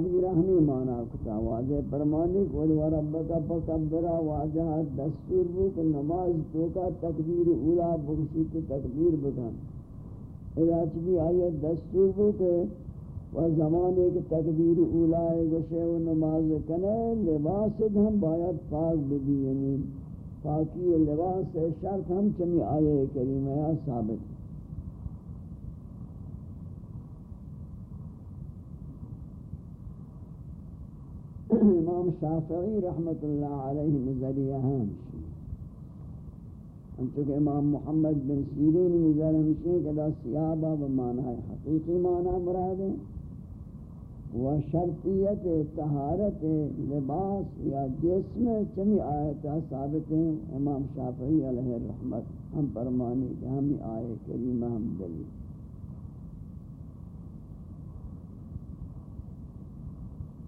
تعبیر ہمیں مانا کتا واجہ فرمانی کو ربک فکبرا واجہ دستور بو کہ نماز تو کا تکبیر اولا بخشی تو تکبیر بکن۔ اذا چبی آیت دستور بو کہ و زمانے کے تکبیر اولا گشے و نماز کنے، لباس ہم باید پاک بھی یعنی پاکی لباس شرط ہم چمی آئے کریمہ ثابت۔ امام شافعی رحمت اللہ علیہ نظریہ ہم انچہ امام محمد بن سیرین نظر ہمشی کہ دا سیابہ بمعنی حقیقی معنی مراد ہے و شرطیت طہارت لباس یا جسم چمی آیتہ ثابت ہیں۔ امام شافعی علیہ الرحمت ہم فرمانی کہ ہم آئے کریمہ ہم دلیل۔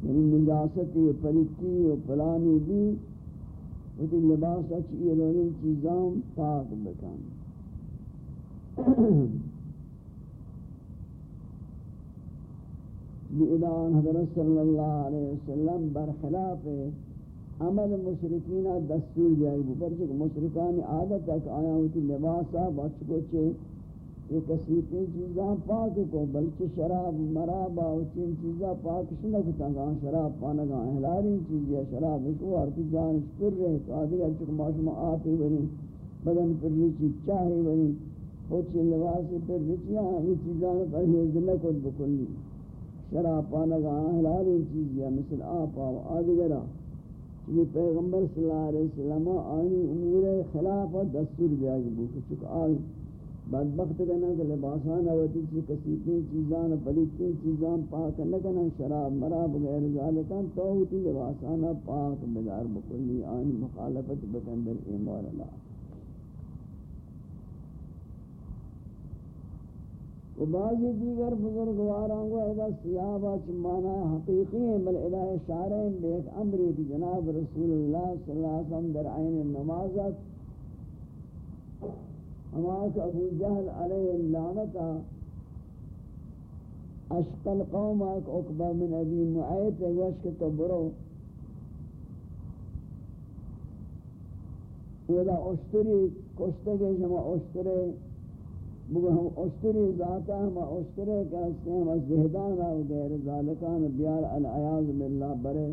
یعنی نجاستی و پلیتی و پلانی بھی وہی لباس اچھی رونی چیزاں پاک بکن۔ بیدان حضرت صلی اللہ علیہ وسلم برخلاف عمل مشرکین دستور جائے گی پر چکہ مشرکان عادت تک آیا ہوتی لباسا بچ کو چھے یہ کسیتی چیزاں پاک کو، بلکہ شراب مرابا چین چیزاں پاک شنکتا گا شراب پانگا احلاری چیز، یا شراب اشو ہرتی جان پر رہے، تو آدھے چک معاشمہ آپی بری بدن پر رچی چاہی بری خوچی لباسی پر رچیاں یہ چیزاں پر حیز نکت بکلی۔ شراب پانگا احلاری چیز، یا مثل آپا و آدھگرہ چلی پیغمبر صلی اللہ علیہ وسلم آنی امور خلاف دستور دیا گی بوکے چکا آل بدبخت کنا کہ لباسان اوتی سی کسیتیں چیزان پلیتیں چیزان پاک نکنا شراب، مراب، غیر ذالکان تو ہوتی لباسان پاک بدار بکلی، آن، مخالفت، بکندر، ایمار اللہ۔ و بعضی دیگر بزرگواران کو ادا سیابہ چمانا حقیقی ہیں، بل الہ شارعین بے ایک امری کی جناب رسول اللہ صلی اللہ علیہ وسلم در عین نمازت ہمارے ابو جہل علیہ اللعنتا اشقل قومک اقبہ من ابی معیت وشک تو برو۔ ودا اشتری کشتگے شما اشترے۔ بگو ہم اشتری ذاتا ہم اشترے کہتے ہیں ہم زہدانا و غیر ذالکان بیار العیاض باللہ برے۔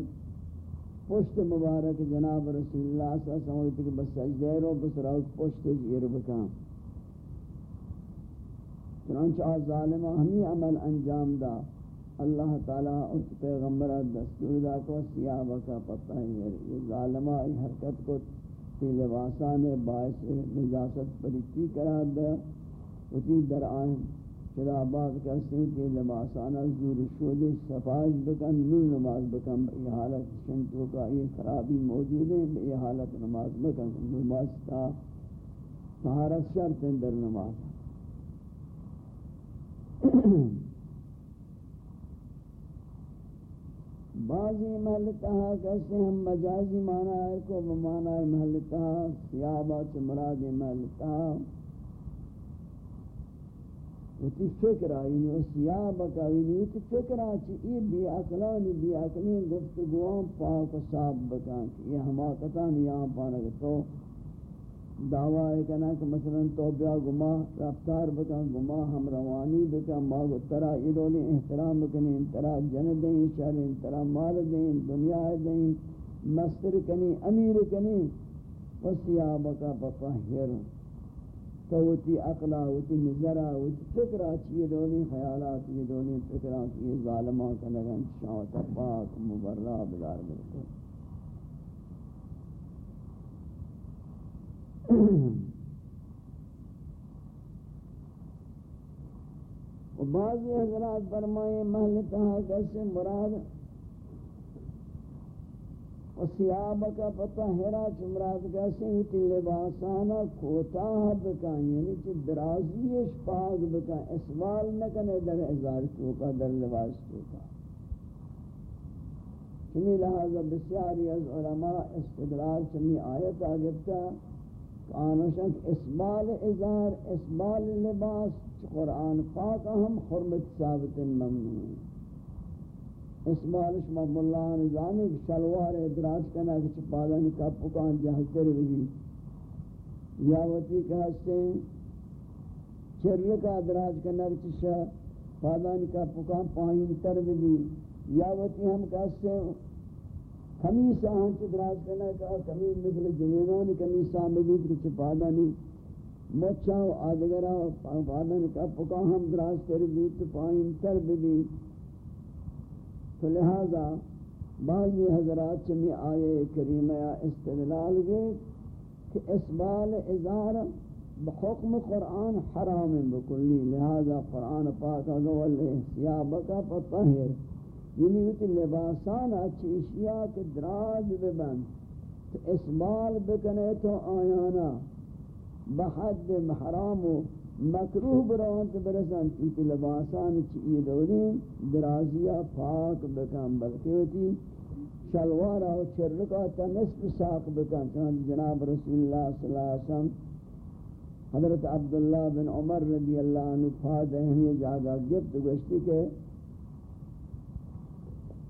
پشت مبارک جناب رسول اللہ صلی اللہ علیہ وسلم کہ بس سجدے رو، بس رو پشت جیر بکان چنانچہ آج ظالمہ ہمیں عمل انجام دا۔ اللہ تعالیٰ اس پیغمبر دستور دا کو سیابہ کا پتہ ہے۔ یہ ظالمہ ای حرکت کو تی لباسان باعث نجاست پریتی کرا دا اتی در آئین چرا آباد کرتے ہیں کہ لباسان زور شود صفاج بکن، نور نماز بکن۔ یہ حالت شنتوں کا یہ خرابی موجود ہے۔ یہ حالت نماز بکن۔ نماز تا سہارت شرط در نماز۔ بعضی محلتہ کیسے ہم مجازی معنی ہے کو بمعنی محلتہ، سیابہ چمراد محلتہ۔ وتی فکر آئی نو، سیابہ کا وینی وتی فکر آچی ای بی اقلانی بی اقلین گفتگوان پاک و صاحب بکان یہ ہما قطان یہاں پانکتو دعوی کنا کہ مثلا تو بیا گما رفتار بکا گما ہم روانی بکا ماغ ترا ایدولی احترام کنی ترا جن دیں شر ترا مال دیں دنیا دیں، مستر کنی، امیر کنی وسیاب کا بطہر تو وتی عقلا وتی نظرا وتی فکرہ چیئے دولی خیالات، یہ دولی فکرہ چیئے ظالمہ کنگن شاوت پاک مبرہ بدار بلکل و بعضی حضرات فرمائے محلتہ کیسے مراد؟ و سیاب کا پتہ ہرا چمراد کیسے؟ ہوتی لباسانا کوتاہ بکا یعنی چی درازیش پاک بکا اسوال نکنے در ازار چوکا، در لباس چوکا۔ چمی لہذا بسیاری از علماء استدلال چمی آیت آگتا آنوشن اسبال ازار اسبال لباس، قرآن پاک ہم حرمت ثابت ممنون اسبال اسمالش مبلا نظامی شلوار ادراج کنا کچھ پادن کا پکان جہتر بھی یا وتی کہ ہستے چر کا ادراج کنا کچھ پادن کا پکان پائیں تر بھی یا وتی ہم کہتے کمیس آن چ دراز کنا کا کمیس مثل جنینان کمیس آن بھی کچھ پادن مچا آدگرا پادن کا پکان ہم دراز کر بھی تو پائیں تر بھی تو لہذا بعضی حضرات چمی آئے کریمہ یا استدلال گئے کہ اسبال ازار بحکم قرآن حرام بکلی۔ لہذا قرآن پاک اگول سیابکا پتہر یعنی ویتی لباسان اچھی اشیاء کے دراج ببند، تو اسبال بکنے تو آیانا. بحد محرام و مکروه برانت برسن چیتی لباسان چیئی دورین درازیا پاک بکن بلکہ ہوتی شلوارا و چرکا تا نصف ساق بکن. چنانچہ جناب رسول اللہ صلی اللہ علیہ وسلم حضرت عبداللہ بن عمر رضی اللہ عنہ فاد اہمی جاگا گفت گوشتی کہ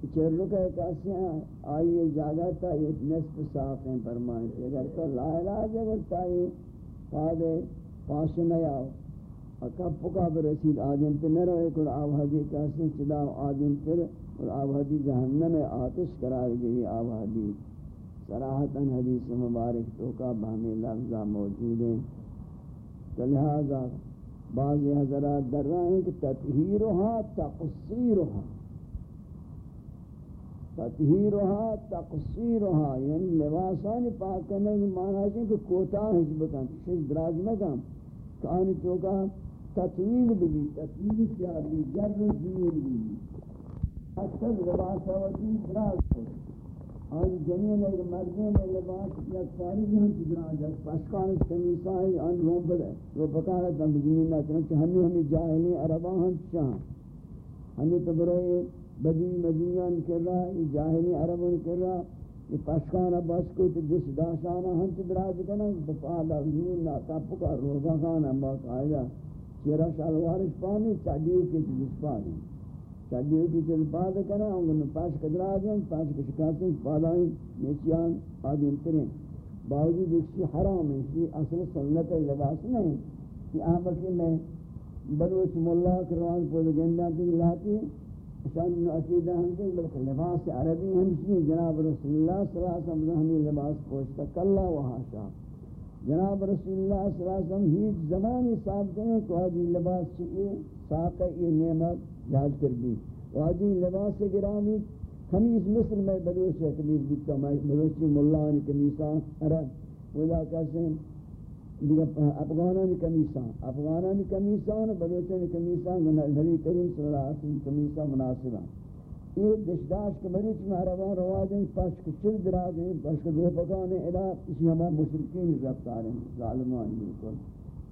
چرکا ہاں، ایک ایسی آئیے جاگا تا یہ نصف ساق ہیں فرمائیں اگر تو لا علاج اگر تا یہ فاد پاس نیاؤ اکب پکا برسید آدم تے نہ رہے، کل آوہدی کہتے ہاں چدا آدم تے اور آوہدی جہنم آتش قرار گئی آوہدی۔ صراحتاً حدیث مبارک تو کا بہمی لفظہ موجود ہیں۔ تو لہذا بعض حضرات در رہے ہیں کہ تطہیرها، تقصیرها۔ تطہیرها تقصیرها یعنی لباسان پاک کرنے کی معنی ہے کہ کوتاہ حجبتاں شش دراج مکم کانی تو کا تطویل بھی تطویل کیا بھی جر زیل بھی اکثر لباس ہوتی دراز کو آج جنین ایک مردین لباس یک ساری جہاں کی دراز ہے۔ پشکان سمیسا ہے آن روم بدے وہ پکارا تم بجنین نہ چنانچہ ہمیں ہمیں جاہلی عرباں ہم چاہاں۔ ہمیں تو برای بدی مدینیان کر رہا ہے جاہلی عربوں کر رہا یہ پشکان بس کو تو دس داشانا ہم تو دراز کنا بفعلا زمین نا کپ کا روزہ خانا باقاعدہ چرا شلوارش پانی چاڑیو کی چیز پانی۔ چاڑیو کی چیز پاد کرنا انگن پاس کدرا جائیں پاس کشکاتیں پادائیں نیچیان آدم تریں باوجود اسی حرام ہے اسی اصل سنت لباس نہیں کہ آپ کی میں بلوچ مولا کروان پود گندہ کی لاتی شان عقیدہ ہم کہ بلکہ لباس عربی ہمشی، جناب رسول اللہ صلی اللہ علیہ وسلم ہمیں لباس پوشتا کلا وہاں شاہ جناب رسول اللہ صلی اللہ علیہ وسلم ہیچ زمانی صاحب دیں کہ واجی لباس چاہیے ساقہ یہ نعمت یاد کر دی واجی لباس گرامی، خمیس مصر میں بلوچ ہے کمیس بیتا میں بلوچی ملان کمیسان عرب۔ ودا کہتے ہیں افغانان کمیسان. افغانان کمیسان، بلوچان کمیسان نبی کریم صلی اللہ علیہ وسلم کمیسان مناسبان. یہ دشداش کے مریچ میں عربان رواج ہیں پشک چل دراج ہیں پشک دو پکانے الہ اسی ہمارے مشرقین رفتار ہیں ظالمان بالکل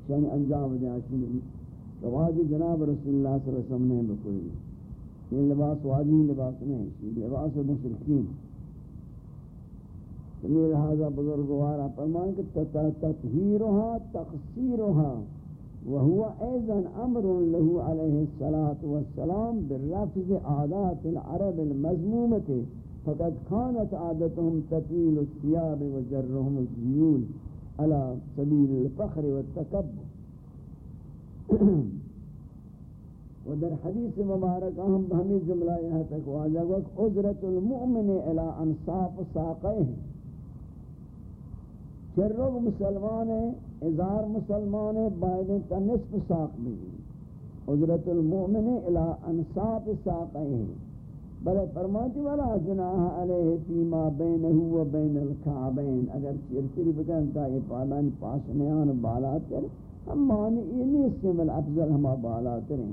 شان انجام دیں آشین رواج جناب رسول اللہ صلی اللہ علیہ وسلم نے بکلی یہ لباس واجی لباس نہیں یہ لباس مشرقین تمہیں لہذا بزرگوارا فرمان کہ تطہیرها تقصیرها وهو أيضا أمر له عليه الصلاة والسلام بالرفض عادات العرب المزمومة فقد كانت عادتهم تطويل الثياب وجرهم الزيول على سبيل الفخر والتكبر ودر حديث مبارك أهم بهمي جملة يهتك واجه أجرة المؤمن إلى أنصاف ساقيه چرگ مسلمان ازار مسلمان باید تا نصف ساق بھی حضرت المؤمن الى انصاب ساقیں بلے فرماتی والا جناح علیہ فیما بینہ و بین الکعبین۔ اگر چرچر بکن تا یہ پالان پاسنیان بالا تر ہم مانی یہ نہیں سمل افضل ہما بالا تریں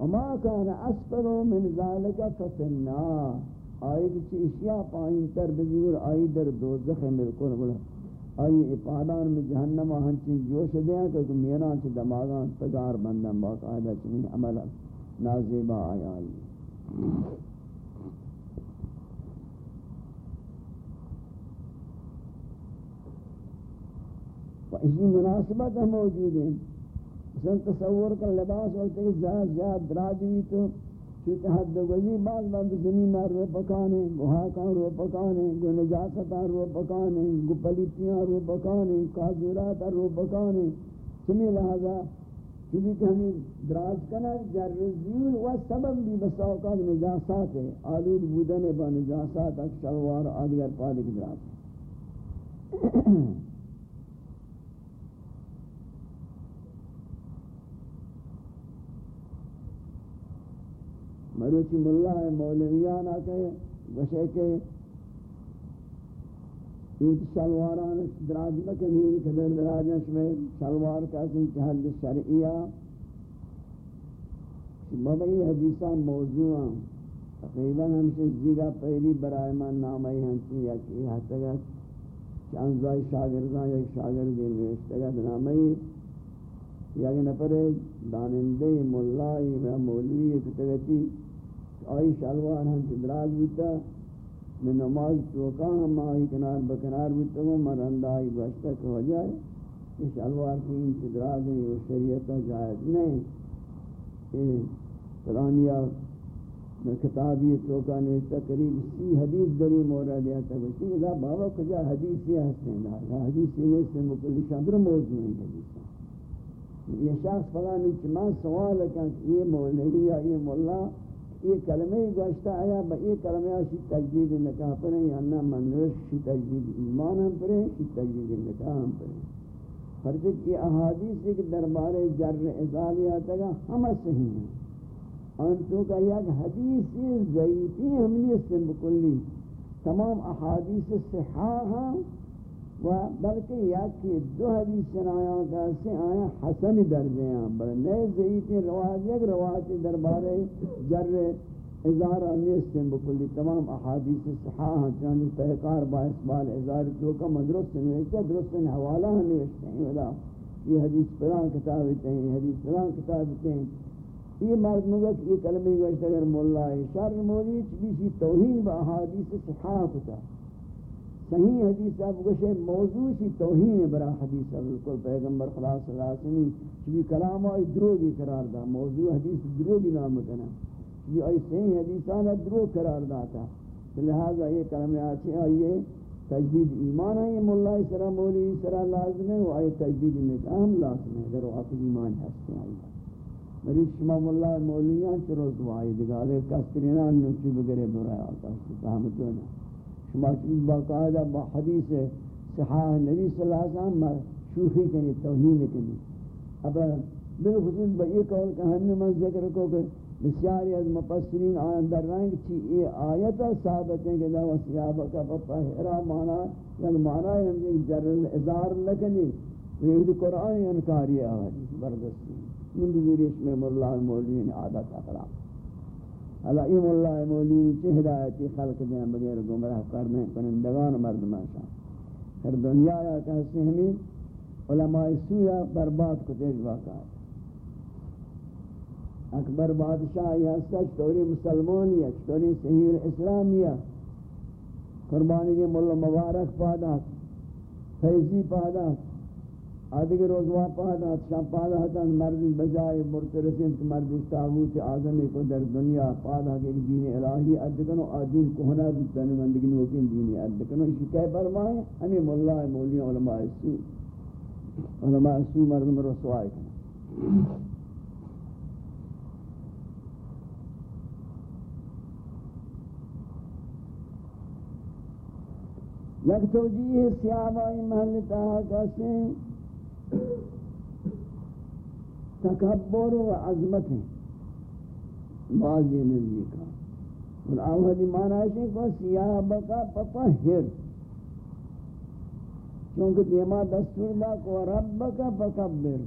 وما کان اسفل من ذالک ففنا آئی کچھ اشیاء پائیں تر بزیور آئی در دوزخ ملکن۔ بلا آئی اپادان میں جہنم ہنچی جوش دیں کہ میران سے دماغان تگار بندن باقاعدہ چنین عمل نازیبا آیا آئی۔ و اسی مناسبت ہم موجود ہیں۔ مثلا تصور کا لباس وقت کہ زیاد زیاد دراج تو چونکہ حد گزی، بعض بعض زمین رو پکانے گوہاکان رو پکانے گو نجاستان رو پکانے گو پلیتیاں رو پکانے کازورات رو پکانے۔ سمی لہذا، چونکہ کہ ہمیں دراز کنا جرزیون و سبب بھی بساوقات نجاسات ہے آلود بودن با نجاسات اکشلوار آدگر پادک دراز مروچی ملا ہے مولویان آکے وشے کے۔ ایت شلواران دراج مکنین کدر دراجش میں شلوار کا سنچ حد شرعیہ۔ بابئی حدیثان موضوعاں تقریباً ہم سے زیگا پہلی برائے من نامی ہنچی یا کی حتگا چانزائی شاگردان یا شاگردی نوشتگا نامی یا کہ نفر دانندے ملائی و مولوی، کتگتی۔ آئی شلوار ہم دراز بیتا، میں نماز چوکا ہم آئی کنار بکنار بیتا ہوں مرند آئی بشتا کہ ہو جائے یہ شلوار کی ان دراز ہیں، یہ شریعتہ جائز نہیں۔ یہ قرآنیہ میں کتابی چوکا نوشتا قریب سی حدیث دری مورا دیا تھا بچی اذا بابا کجا حدیث یہ ہستیں دار حدیث یہ سے مکلی شادر موضوع ہیں حدیث یہ شخص فلانی چمان سوال ہے کہ یہ مولوی یا یہ مولا یہ کلمہ گوشتا آیا، با یہ کلمہ شی تجدید نکاح پریں، یا نہ منوش شی تجدید ایمان ہم پریں، شی تجدید نکاح ہم پریں۔ فرض یہ احادیث ایک دربار جر ازالی آتا گا ہم صحیح ہیں۔ انتو کا یک حدیث ضعیفی ہم نے اس سے بکلی تمام احادیث صحاہ ہیں و بلکہ یا کہ دو حدیث سنایاں کا سے آیا حسن درجے ہیں بل نئے ضعیف روایت، یک روایت دربار جر ازار نیستن بکلی تمام احادیث صحاح ہیں، چاندی تحقار باعث بال ازار تو کا مدرست نوشتا درست حوالہ نوشتے ہیں، ودا یہ حدیث پران کتاب ہیں، یہ حدیث پران کتاب ہیں۔ یہ مرد مگت یہ کلمہ گوشت اگر مولا ہے شر مولی چبیشی توہین با احادیث صحاح کتا۔ صحیح حدیث اب گوشے موضوع سی توہین برا حدیث بالکل پیغمبر خلاص صلی اللہ علیہ وسلم چبی کلام آئی دروگی قرار دا، موضوع حدیث دروگی نام کنا۔ چبی آئی صحیح حدیثانا دروگ قرار دا لہذا یہ کلام آچے آئیے تجدید ایمان ہے، یہ ملا سرا مولی سرا لازم ہے، وہ آئے تجدید نکام لازم ہے، اگر وہ آپ ایمان ہستے آئیے میری شما ملا مولیان چروز دعائی دگالے کسترینان نوچو بگرے برای آتا ہے فہمتو نا شما چون باقاعدہ با حدیث صحاح نبی صلی اللہ علیہ وسلم شوخی کنی، توہین کنی. اب بالخصوص با یہ قول کہ ہم نے من ذکر کو کہ بسیاری از مپسرین آیان در رنگ چی یہ آیتا ثابت ہیں کہ دعوہ سیابہ کا پپہرہ مانا یعنی مانا ہے ہم نے جرل ازار لکنی ویہد قرآن انکاری آوازی بردستی. من دیوری اس میں مولہ مولین عادت اقرام اللہ ایم اللہ مولی چی ہدایتی خلق دیں بغیر گمراہ کرنے، کنندگان مردمان شان. ہر دنیا یا کہتے ہمیں علماء سویا برباد کو تیج واقع اکبر بادشاہ یہ سچ توری مسلمانیہ توری صحیح اسلامیہ قربانی کے ملہ مبارک پادا فیضی پادا آدھگی روز واپا دا شام پادا ہتا مرد بجائے مرترسین تو مرد تاغوت آزمی کو در دنیا پادا کہ دین الہی ادکنو آدین کوہنا بیتانی مندگی نوکین دینی ادکنو اسی کہہ فرمائے؟ ہمیں مولا مولی علماء سو علماء سو مردم رسوائی کنا یک توجیہ سیابائی محلتا کسی تکبر و عظمت ہیں۔ بعضی نزدی کا اور آوہدی معنی ہے کہ سیابکا پپہر چونکہ دیما دستور دا کو ربکا پکبر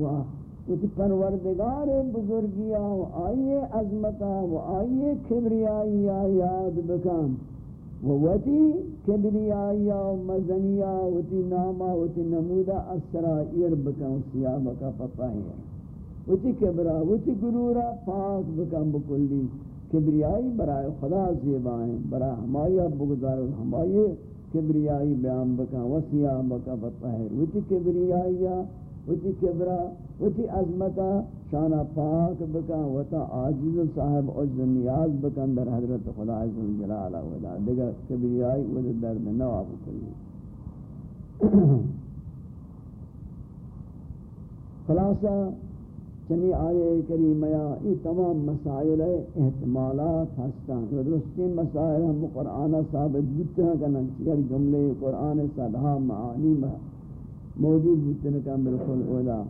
و کچھ پروردگار بزرگیا و آئیے عظمتا و آئیے کبریائی یاد بکام ووتی کبریایا مزنیا وتی ناما وتی نمودا اسرائیر بکن سیابکا پپاہیر وتی کبرا وتی گرورا پاک بکن بکلی. کبریائی برای خدا زیبائیں برای ہمایا بگزار ہمائی کبریائی بیان بکن و سیابکا پپاہیر وتی کبریایا وتی کبرا، وتی عظمتا شانا پاک بکن، وتا عاجز صاحب عجز نیاز بکن در حضرت خدا عز و جلال ودا دیگر کبریائی ود درد نواب کلی خلاصہ، چنی آئے کریمہ یہ تمام مسائل احتمالات ہستان درستی مسائل ہم قرآن ثابت بودتے ہیں کہ یک جملے قرآن صدہا معانی موجود بودتے ہیں بالکل اولا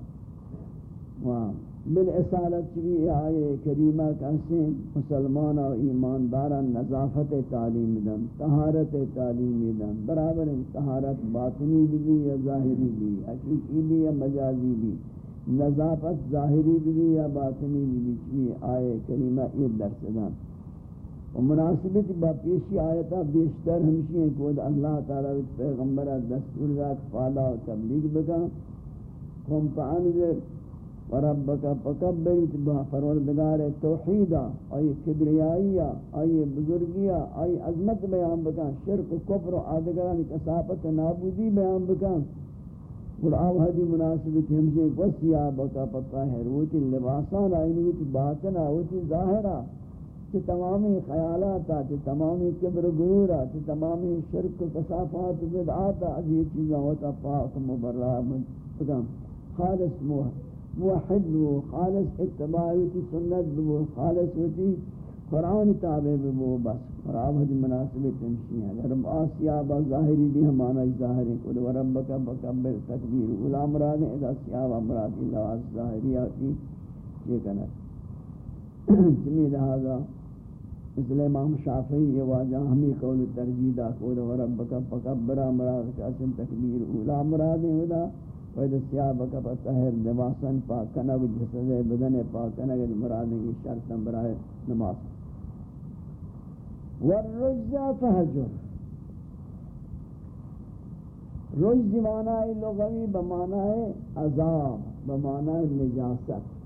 بالعصالت چوی آئے کریمہ کہتے مسلمان و ایماندارا نظافت تعلیم دن طہارت تعلیم دن برابر طہارت باطنی بھی یا ظاہری بھی حقیقی بھی یا مجازی بھی نظافت ظاہری بھی یا باطنی بھی چوی آئے کریمہ یہ درس دن و مناسبت با پیشی آیتا بیشتر ہمشی ہیں کہ اللہ تعالیٰ ویت پیغمبرہ دستور ذات فالا و تبلیغ بکا کم پا انذر وربک فکبر با پروردگار توحیدا ای کبریائیا ای بزرگیا ای عظمت بیان بکن شرک و کفر و آدگران کسافت و نابودی بیان بکن اور آوہدی مناسبت ہمشے وسیابکا پتاہر وچی لباسان آئینی وچی باطنا وچی ظاہرہ چی تمامی خیالاتا چی تمامی کبر گرورا چی تمامی شرک و کسافات بدعاتا از یہ چیزاں ہوتا پاک مبرہ بکن خالص موحد موحد بو، خالص اتباع وتی سنت بو، خالص وتی قرآن تابع بو، بس قرآن حد مناسب تمشی ہے۔ اگر آسیا با ظاہری بھی ہمانا ظاہری قد و ربک بکبر تکبیر اولا مراد ہے، اذا سیابا مراد اللہ ظاہری آتی۔ یہ کنا جمی لہذا اس لیے امام شافعی یہ واجہ ہمیں قول ترجیدہ قد و ربک بکبر مراد کاسم تکبیر اولا مراد ہے وید سیاب کا پتہر لباسن پاک کنگ جسد بدن پاک کنگ مراد کی شرط برائے نماز۔ والرجز فہجر رجز معنی لغوی بمعنی عذاب، بمعنی نجاست۔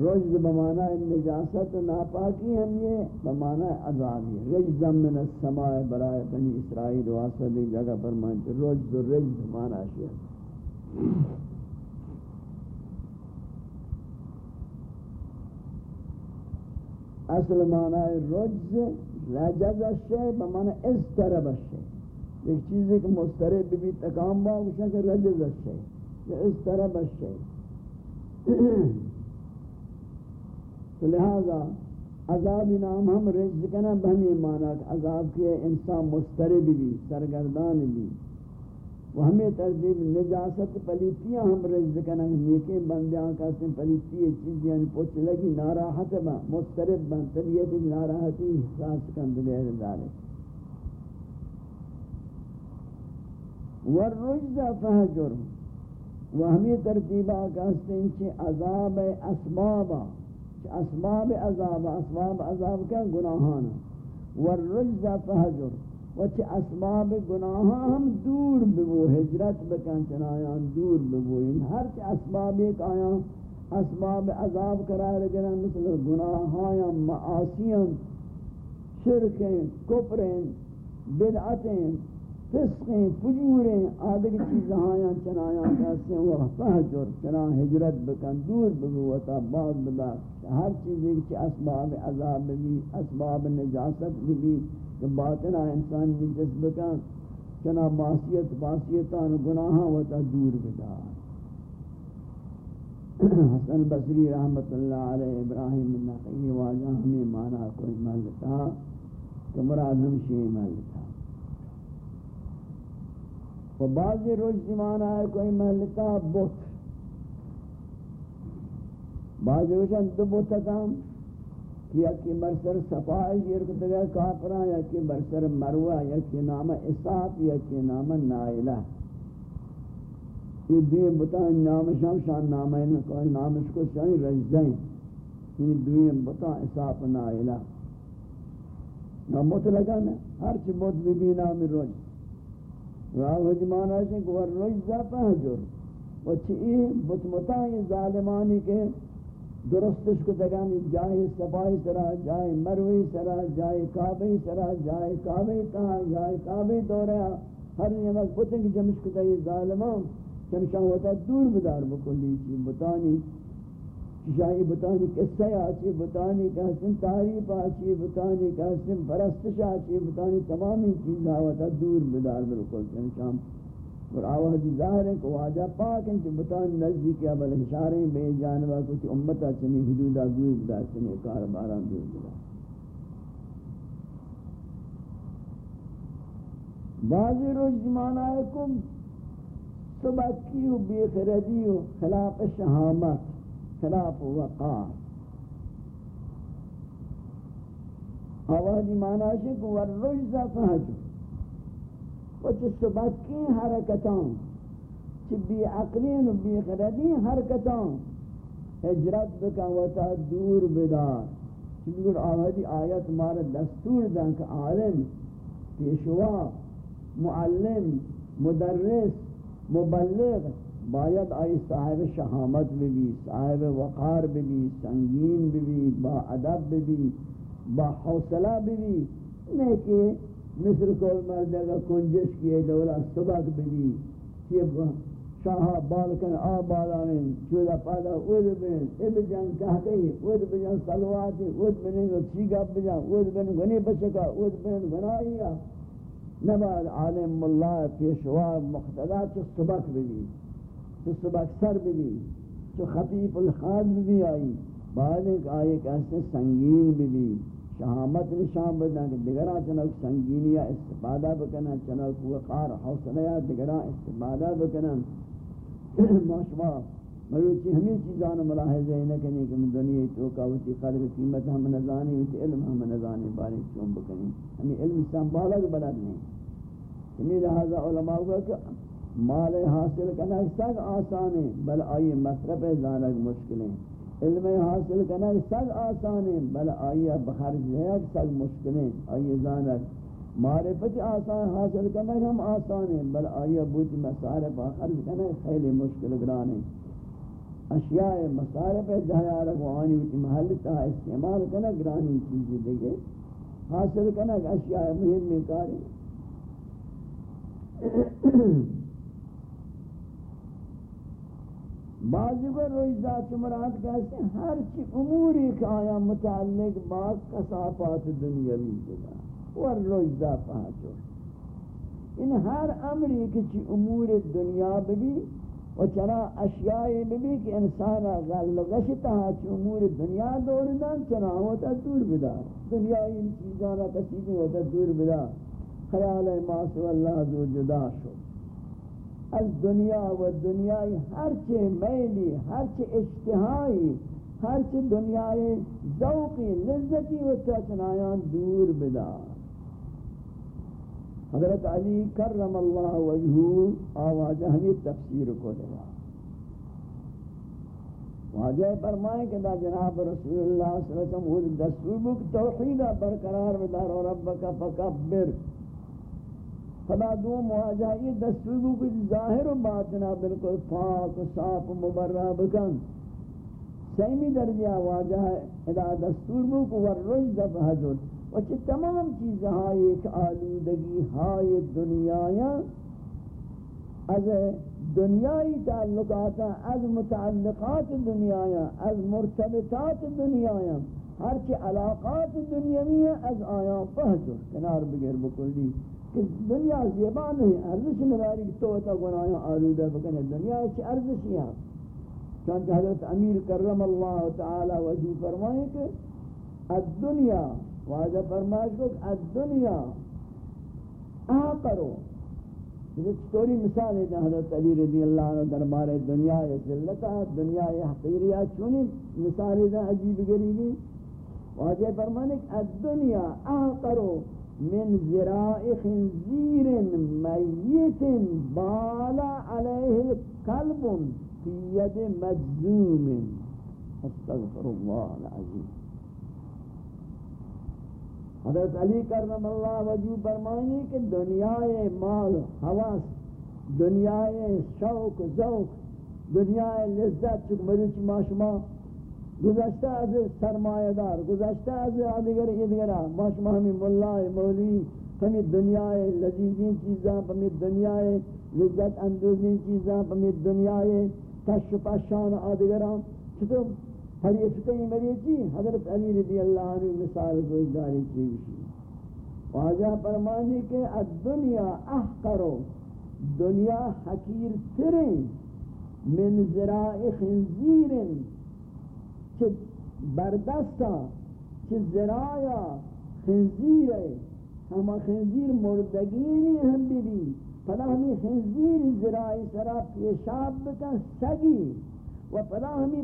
رجز بمانا نجاست و ناپاکی ہم یہ بمانا عذابی. رجز من السماء برائے بنی اسرائیل واسد جگہ پر مانتے رجز و رجز مانا شیئر اصل معنی رجز رجز الشیء بمانا استرب الشیء ایک چیز ایک مسترب بھی تکام با کہ رجز الشیء استرب الشیء لہذا عذاب نام ہم رجز کنا بہمی مانا کہ عذاب کے انسان مسترب بھی، سرگردان بھی۔ وہ ہمیں ترتیب نجاست پلیتیاں ہم رجز کنا، نیکے بندیاں کا سن پلیتی چیز یعنی پوچھ لگی، ناراحت با مسترب با، طبیعت ناراحتی احساس کن دلیر دارے۔ والرجز فہجر وہ ہمیں ترتیبہ کا سن عذاب اسبابا۔ اسباب عذاب اسباب عذاب کیا؟ گناہان. والرجز فہجر وچ اسباب گناہاں ہم دور ببو، ہجرت بکن چنایان دور ببو. ان ہر چ اسباب ایک آیا، اسباب عذاب قرار گرن، مثل گناہاں یا معاصیاں، شرکیں، کفریں، بدعتیں فسقیں فجوریں، آدھگ چیزیں آیاں چنایاں کہتے ہیں وہ فہجر چنا ہجرت بکن، دور بگوتا بعد بدا، ہر چیز ایک چی اسباب عذاب بھی، اسباب نجاست بھی کہ باطنہ انسان نجس بکن، چنا معصیت باصیتان گناہاں وتا دور بدا۔ حسن بصری رحمت اللہ علیہ، ابراہیم النقی، واجہ، ہمیں مانا کوئی ملتا، کہ مراد ہم شیئی ملتا و بعضی روز زمانہ ہے کوئی محلتا بوت بعضی روشن دو بوتا کام یا کہ برسر صفائی جیر کو تگہ کافران یا کہ برسر مروہ، یا کہ نام اصاف یا کہ نام نائلہ۔ یہ دوئے بتا نام شام شان نام ہے کوئی نام اس کو شانی رجدیں یہ دوئے بتا اصاف نائلہ۔ نام مطلقا نا، ہر چی بوت بھی بھی نام روز۔ راہ جمانا ہے کہ وہ رجزہ پہجر و چی بتمتائی ظالمانی کے درستش کو دگانی جائے صفائی سرا جائے مروی سرا جائے کعبی سرا جائے کعبی کہاں جائے کعبی دوریا ہر نمک بتن کی جمش کتا یہ ظالمان چنشان ہوتا دور بدار بکلی چی بتانی چشاہی بتانی قصہ آچی بتانی کہسن تعریف آچی بتانی کہسن پرستش آچی بتانی تمامی چیز آوتا دور بدار بکل چنشان اور آوازی ظاہر ہے کہ واجہ پاک ہیں کہ بتان نزدیک یا بل اشاریں بے جانبہ کچھ امتا چنی حدودہ دور بدار، چنی کار باران دور بدار. بعضی روز زمانہ کم سبکی و بے خردی و خلاف شہامت. خلاف وقار آوازی معنی ہے کہ ورروز فہجو وچ سبکی حرکتان چی بی عقلین و بی خردین حرکتان. حجرت بکن و تا دور بدار چی بگر آوازی آیت مارا دستور دن کہ عالم، پیشوا، معلم، مدرس، مبلغ باید آئی صاحب شہامت بھی صاحب وقار بھی سنگین بھی با ادب بھی با حوصلہ بھی نہیں کہ مصر کول مردے گا کنجش کیے دولا سبق بھی کہ شاہ بالکن آ بالانن چودا پادا اود بن اب جان کہتے اود بن صلوات اود بن چیگا بجا، اود بن گنی بچکا اود بن گناہیا نباد عالم اللہ پیشوا مقتدا چو سبق بھی چو سبق سر بھی چو خفیف الخاد بھی آئی۔ بعد ایک آئے کہ ایسے سنگین بھی شہامت نشان بدنا کہ دگرہ چنک سنگینیا استفادہ بکنا چنک وقار حوصلہ دگرہ استفادہ بکنا ماشما مروچی ہمیں چیزان ملاحظہ ہے نکنی کہ دنیا توکا ہوتی قدر قیمت ہم نزانی ہوتی علم ہم نزانی بارے چون بکنی ہمیں علم سنبالا کے بلد نہیں۔ ہمیں لہذا علماء ہوگا کہ مال حاصل کرنا سگ آسان ہے بل آئی مصرف زانک مشکل ہیں علم حاصل کرنا سگ آسان ہے بل آئی بخرج ہے سگ مشکل ہیں آئی زانک معرفت آسان حاصل کرنا ہم آسان ہیں بل آئی بوتی مصارف خرج کرنا خیلی مشکل گران ہیں اشیاء مصارف جہاں رکھوانی ہوتی محل تا استعمال کرنا گرانی چیزی دیکھے حاصل کرنا اشیاء مہم میں کاری۔ بعضی کو رویزات مراد کہتے ہیں، ہر چی اموری کا آیا متعلق با کسافات دنیاوی جدا اور رویزہ پہنچو ان ہر امری کچی امور دنیا بھی و چرا اشیاء بھی کہ انسان غل و غشتا چی امور دنیا دور دن چرا ہوتا دور بدار دنیا ان چیزانا کسی بھی ہوتا دور بدار خیال ماسو اللہ دو جدا شو از دنیا و دنیای ہر میلی ہر چه اشتہائی ہر دنیای ذوقی، لذتی و تچنایان دور بدار حضرت علی کرم اللہ وجہو آواجہ ہمیں تفسیر کو دیا واجہ فرمائے کہ دا جناب رسول اللہ صلی اللہ علیہ وسلم وہ دستور بک توحیدہ برقرار بدار و ربک فکبر. خدا دو مواجہ یہ دستور بک ظاہر و باطنہ بالکل پاک و صاف و مبرہ بکن۔ سیمی درجہ واجہ ادا دستور بو کو بک وررجد فحضر وچ تمام چیز ہائی ایک آلودگی ہائی دنیا از دنیای تعلقات، از متعلقات دنیا از مرتبطات دنیا ہر چی علاقات دنیاوی از آیا پہنچو کنار بگیر بکلی کہ دنیا زیبا نہیں ارزش نواری کہ تو تا گناہاں آلودہ بکنے، دنیا چی ارزشی ہے۔ چونکہ حضرت امیر کرم اللہ تعالی وجہ فرمائے کہ الدنیا واجہ فرمائش کو الدنیا آقرو یہ چطوری مثال ہے، حضرت علی رضی اللہ عنہ دربار دنیا ذلتا دنیا حقیریہ چونی مثال ہے، عجیب غریبی واجہ فرمانے کہ الدنیا آقرو من ذراع خنزیر میت بالا علیہ قلب فی ید مجزوم. استغفر اللہ العظیم. حضرت علی کرم اللہ وجو فرمانی کہ دنیائے مال حواس دنیائے شوق ذوق دنیائے لذت چک مروچ ماشما گزشتہ از سرمایہ دار گزشتہ از آدگر ادگرہ ماشما ہمیں ملہ مولی ہمیں دنیا لذیذین چیزاں ہمیں دنیا لذت اندوزین چیزاں ہمیں دنیا کشف پشان آدگران چھتو حریفتہ مریضی حضرت علی رضی اللہ عنہ مثال کو اداری چیزی واجہ فرمانی کہ الدنیا احقرو دنیا حقیر ترین من زراع خنزیر چھ بردستا چھ زراع خنزیر ہے ہما خنزیر مردگینی ہم بھی بھی پدا ہمیں خنزیر زراعی سرا پیشاب بکن سگی. و پدا ہمیں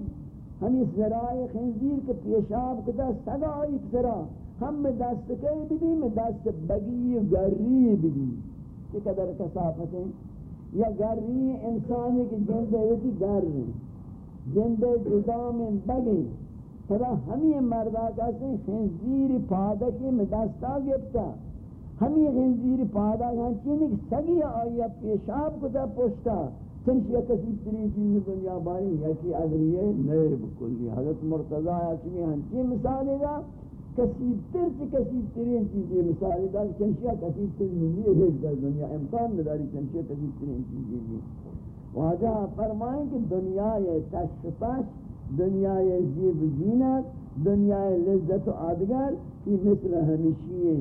ہمیں زراعی خنزیر کے پیشاب کتا سگا آئی سرا. ہم میں دست کئی بھی بھی میں دست بگی گری بھی بھی کہ قدر کسافت ہیں یا گری انسانی کی جندے ہوتی گر جندے جدا بگی پدا ہمیں مردہ کہتے ہیں خنزیر پادکی میں دستا گفتا ہمی غنزیر پادا یہاں چینی سگی آیا پیشاب کو تا پوشتا چنش یا کسی ترین چیز دنیا باری یکی ادریے نئے بکلی حضرت مرتضی آیا چمی ہنچی مثالی دا۔ کسی تر چی کسی ترین چیزی مثالی دا۔ چنش یا کسی ترین چیزی دنیا امکان نداری چنش یا کسی ترین چیزی بھی۔ واجہ فرمائیں کہ دنیا یہ تشپش دنیا یہ زیب زینت دنیا لذت و آدگر یہ مثل ہمیشی ہیں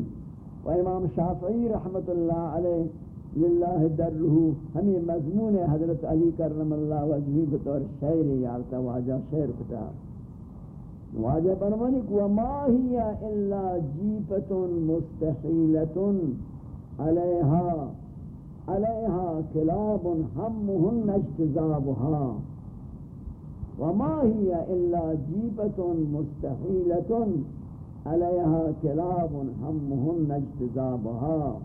و امام شافعی رحمت اللہ علیہ للہ درہو ہمیں مضمون حضرت علی کرم اللہ وجہی بطور شعر یارتا واجہ شعر کتا واجہ فرمانی کو ما ہی الا جیپت مستحیلت علیہا عليها كلاب همهن اجتذابها وما هي إلا جيبة مستحيلة عليها كلاب همهن اجتذابها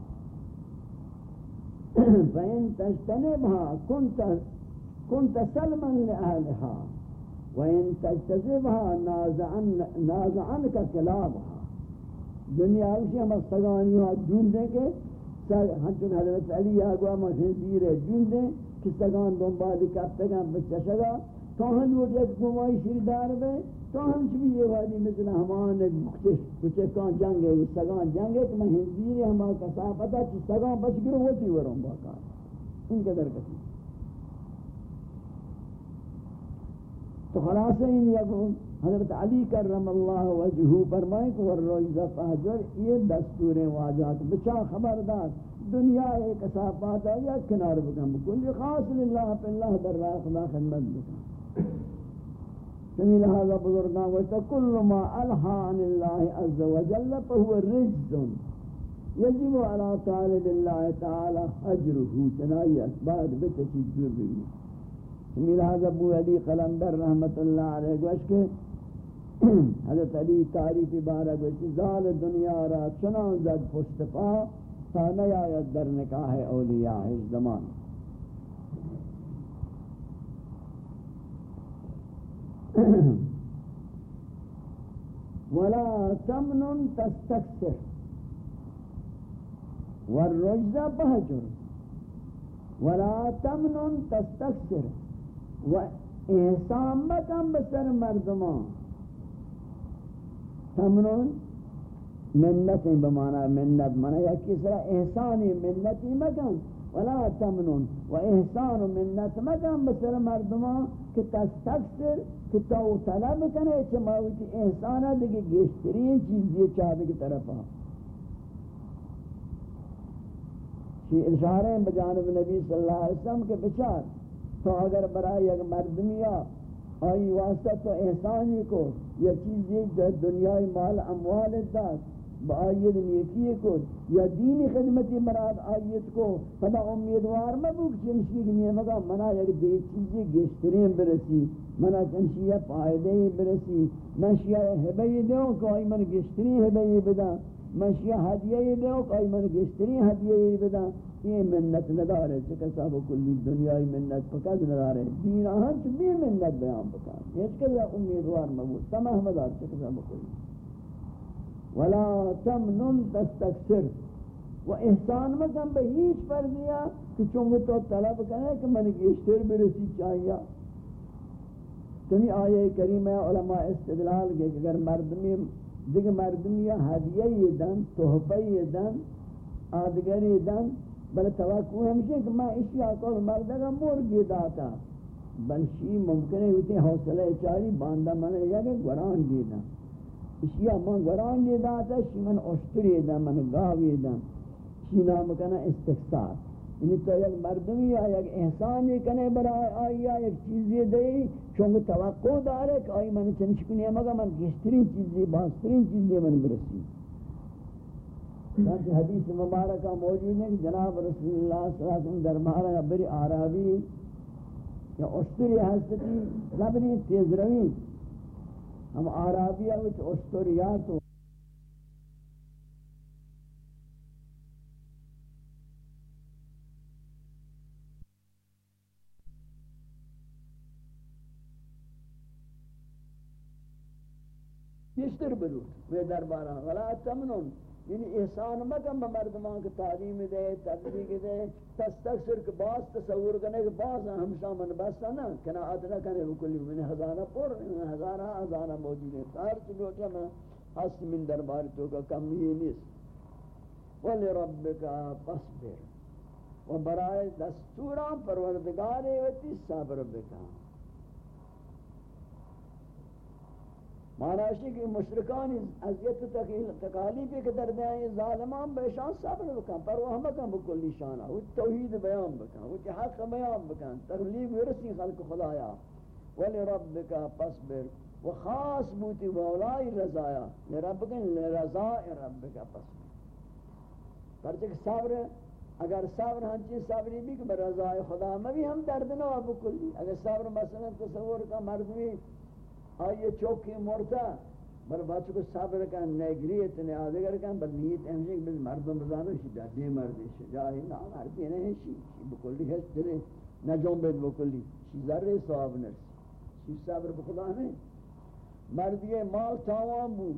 فإن تجتنبها كنت كنت سلما لأهلها وإن تجتذبها نازعن نازعنك كلابها دنیا اوشی ہم استغانی ہوا جون دیں کہ ہنچن حضرت علی آگوا ما خنزیر جون دیں کہ سگان دنبالی کب تکن تو ہم وہ ایک گمائی شیردار بے تو ہم بھی یہ وادی مثل ہمان کچھ کان جنگ ہے سگان جنگ ہے کہ میں ہندیر ہمان کسا پتا کہ سگان بچ گروہ ہوتی وروں باقا ان کے در کسی. تو خلاصہ ان یہ حضرت علی کرم اللہ وجہو فرمائے کہ والرویزہ فہجر یہ دستور واجات، بچا خبردار، دنیا ایک کسافات ہے یا کنار بکن بکل خاص للہ پہ اللہ در راہ خدا خدمت بکن۔ سمی لہذا بزرگان وشتا کل ما الہا عن اللہ عز و جل فہو رجز۔ یجب علی طالب اللہ تعالی حجرہو چنائی اسباد بتشید دور بھی لہذا ابو علی قلندر رحمت اللہ علیہ گوش کے حضرت علی تعریف بارہ گوش زال دنیا را چنان زد پشت پا تا نیاید در نکاح اولیاء اس زمان. ولا تمنن تستكثر. والرجز بهجر. ولا تمنن تستكثر. و احسان مکم بسر مردمان. تمنن منت بمانا منت مانا یا کسرا احسانی منتی مکم ولا تمنن و احسان و منت مکم بسر مردمان کہ تستکثر کہ تو طلب کنے چھ ماوتی احسانہ دیکھ گشترین چیز یہ چاہتے کی طرف آ چی اشارہ بجانب نبی صلی اللہ علیہ وسلم کے بچار تو اگر برای اگر مردمیا آئی واسطہ تو احسانی کو یہ چیز یہ دنیای مال اموال داد، با آیت نیکی کو، یا دینی خدمتی مراد آیت کو فدا امیدوار مبوک چنشی کی نیمگا منا یک دی چیزی گشترین برسی، منا چنشی فائدے برسی من شیع حبی دیو کہ آئی من گشترین حبی بدا من شیع حدیعی دیو کہ آئی من گشترین حدیعی بدا یہ منت ندارے چکہ صاحب کلی دنیای منت پکد ندارے دین آہن چو بھی منت بیان بکا یہ چکہ امیدوار مبوک تمہ مدار چکہ صاحب کلی ولا تمنن تستكثر و احسان مکم به هیچ پر دیا کہ چونگو تو طلب کرے کہ من گشتر برسی چاہیا تمی آیه کریمه علماء استدلال کہ اگر مردمی دیگه مردمی هدیه دن، تحفه دن، آدگری دن. بل توقع ہمشہ کہ میں اشیاء کول مردگا مرگی داتا. بل شی ممکن ہے ہوتی حوصلہ چاری باندہ من یا کہ گران دیدا اشیاء من گران دیدا تا شی من اشتری دا من گاوی دا شی نام کنا استقصار یعنی تو یک مردمی یا یک احسانی کنے برای آئی یا یک چیزی دے چونکہ توقع دارے کہ آئی من چنشکنی ہے مگا من گشترین چیزی باسترین چیزی من برسی. چنانچہ حدیث مبارکہ موجود ہے کہ جناب رسول اللہ صلی اللہ علیہ وسلم دربارہ بری آرابی یا اشتری حسدتی لبنی تیز روی، ہم آرابی اوچ اشتریات و یشتر برود وی دربارہ ولا تمنون یعنی احسان مکم بمردمان کے تعلیم دے، تبلیغ دے تس تستکسر کے باز تصور کرنے کے باز ہمشہ من بستا نا کناعت نہ کرنے بکلی من ہزارہ پر، ہزارہ ہزارہ موجود ہے تار چلوٹا میں حس من دربار تو کا کم یہ نیست. ولی ربکا پسبر و برائے دستوران پروردگارے وتی صبر بکا. معنی کہ مشرکان عذیت تکالیف کے در دیں ظالمان بشان صبر بکن پر وہ ہم کم بکلی شانہ وہ توحید بیان بکن، وہ حق بیان بکن تغلیب ورسی خلق خدایا. ولی ربک پسبر و خاص بوتی مولائی رضایا. لربک لرضاء ربک پسبر پرچک صبر اگر صبر ہنچی صبری بھی کہ برضاء خدا، میں بھی ہم درد نہ بکلی اگر صبر مثلا تصور کا مردمی آئیے چوکی مرتا؟ بر بچو کو صبر کن نگریت نے آدگر کن، بر نیت امشک بل مردم بزانو شی دردی مردی شی. جاہی نا مردی نہیں شی. شی بکلی ہے دلے نجوم بید بکلی. شی ذرے صحاب نرسی. شی صبر بخدا نہیں مردی مال تاوان بو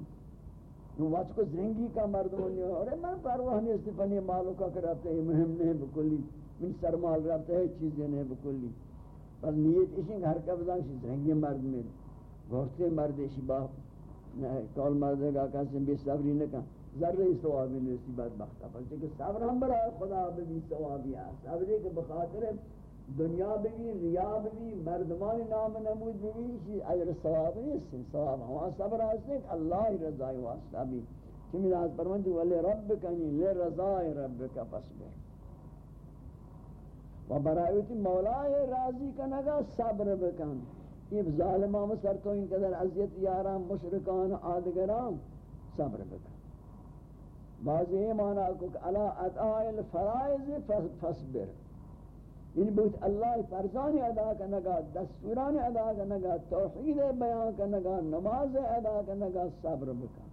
نو واچ کو زنگی کا مردم نہیں ارے من پرواہ نہیں استفانی مالو کا کرتے ہیں مہم نہیں بکلی. من سرمال رابطہ ہے چیزیں نہیں بکلی. پر نیت اشنگ ہر کبزان شی زنگی مرد میں گوشتے مردشی با کول مردے گا کسی بھی صبری نکا ذرہ ثوابی نسی بدبختہ پر چکہ صبر ہم برای خدا بھی ثوابی ہے صبری کے بخاطر دنیا بھی ریا بھی مردمان نام نمود بھی اسی اجر ثواب نہیں ثواب ہوا صبر ہے اللہ رضای واسطہ بھی چمی راز پرمند ولی ربک انی لرضای ربک فصبر و برایوتی مولای راضی کنگا صبر بکن. یہ ظالمان سر تو ان قدر عذیت یاران، مشرکان، آدگران صبر بکن بعضی یہ معنی کو کہ علا ادائی الفرائض فصبر یعنی بہت اللہ فرزانی ادا کرنگا دستورانی ادا کرنگا توحید بیان کرنگا نماز ادا کرنگا صبر بکن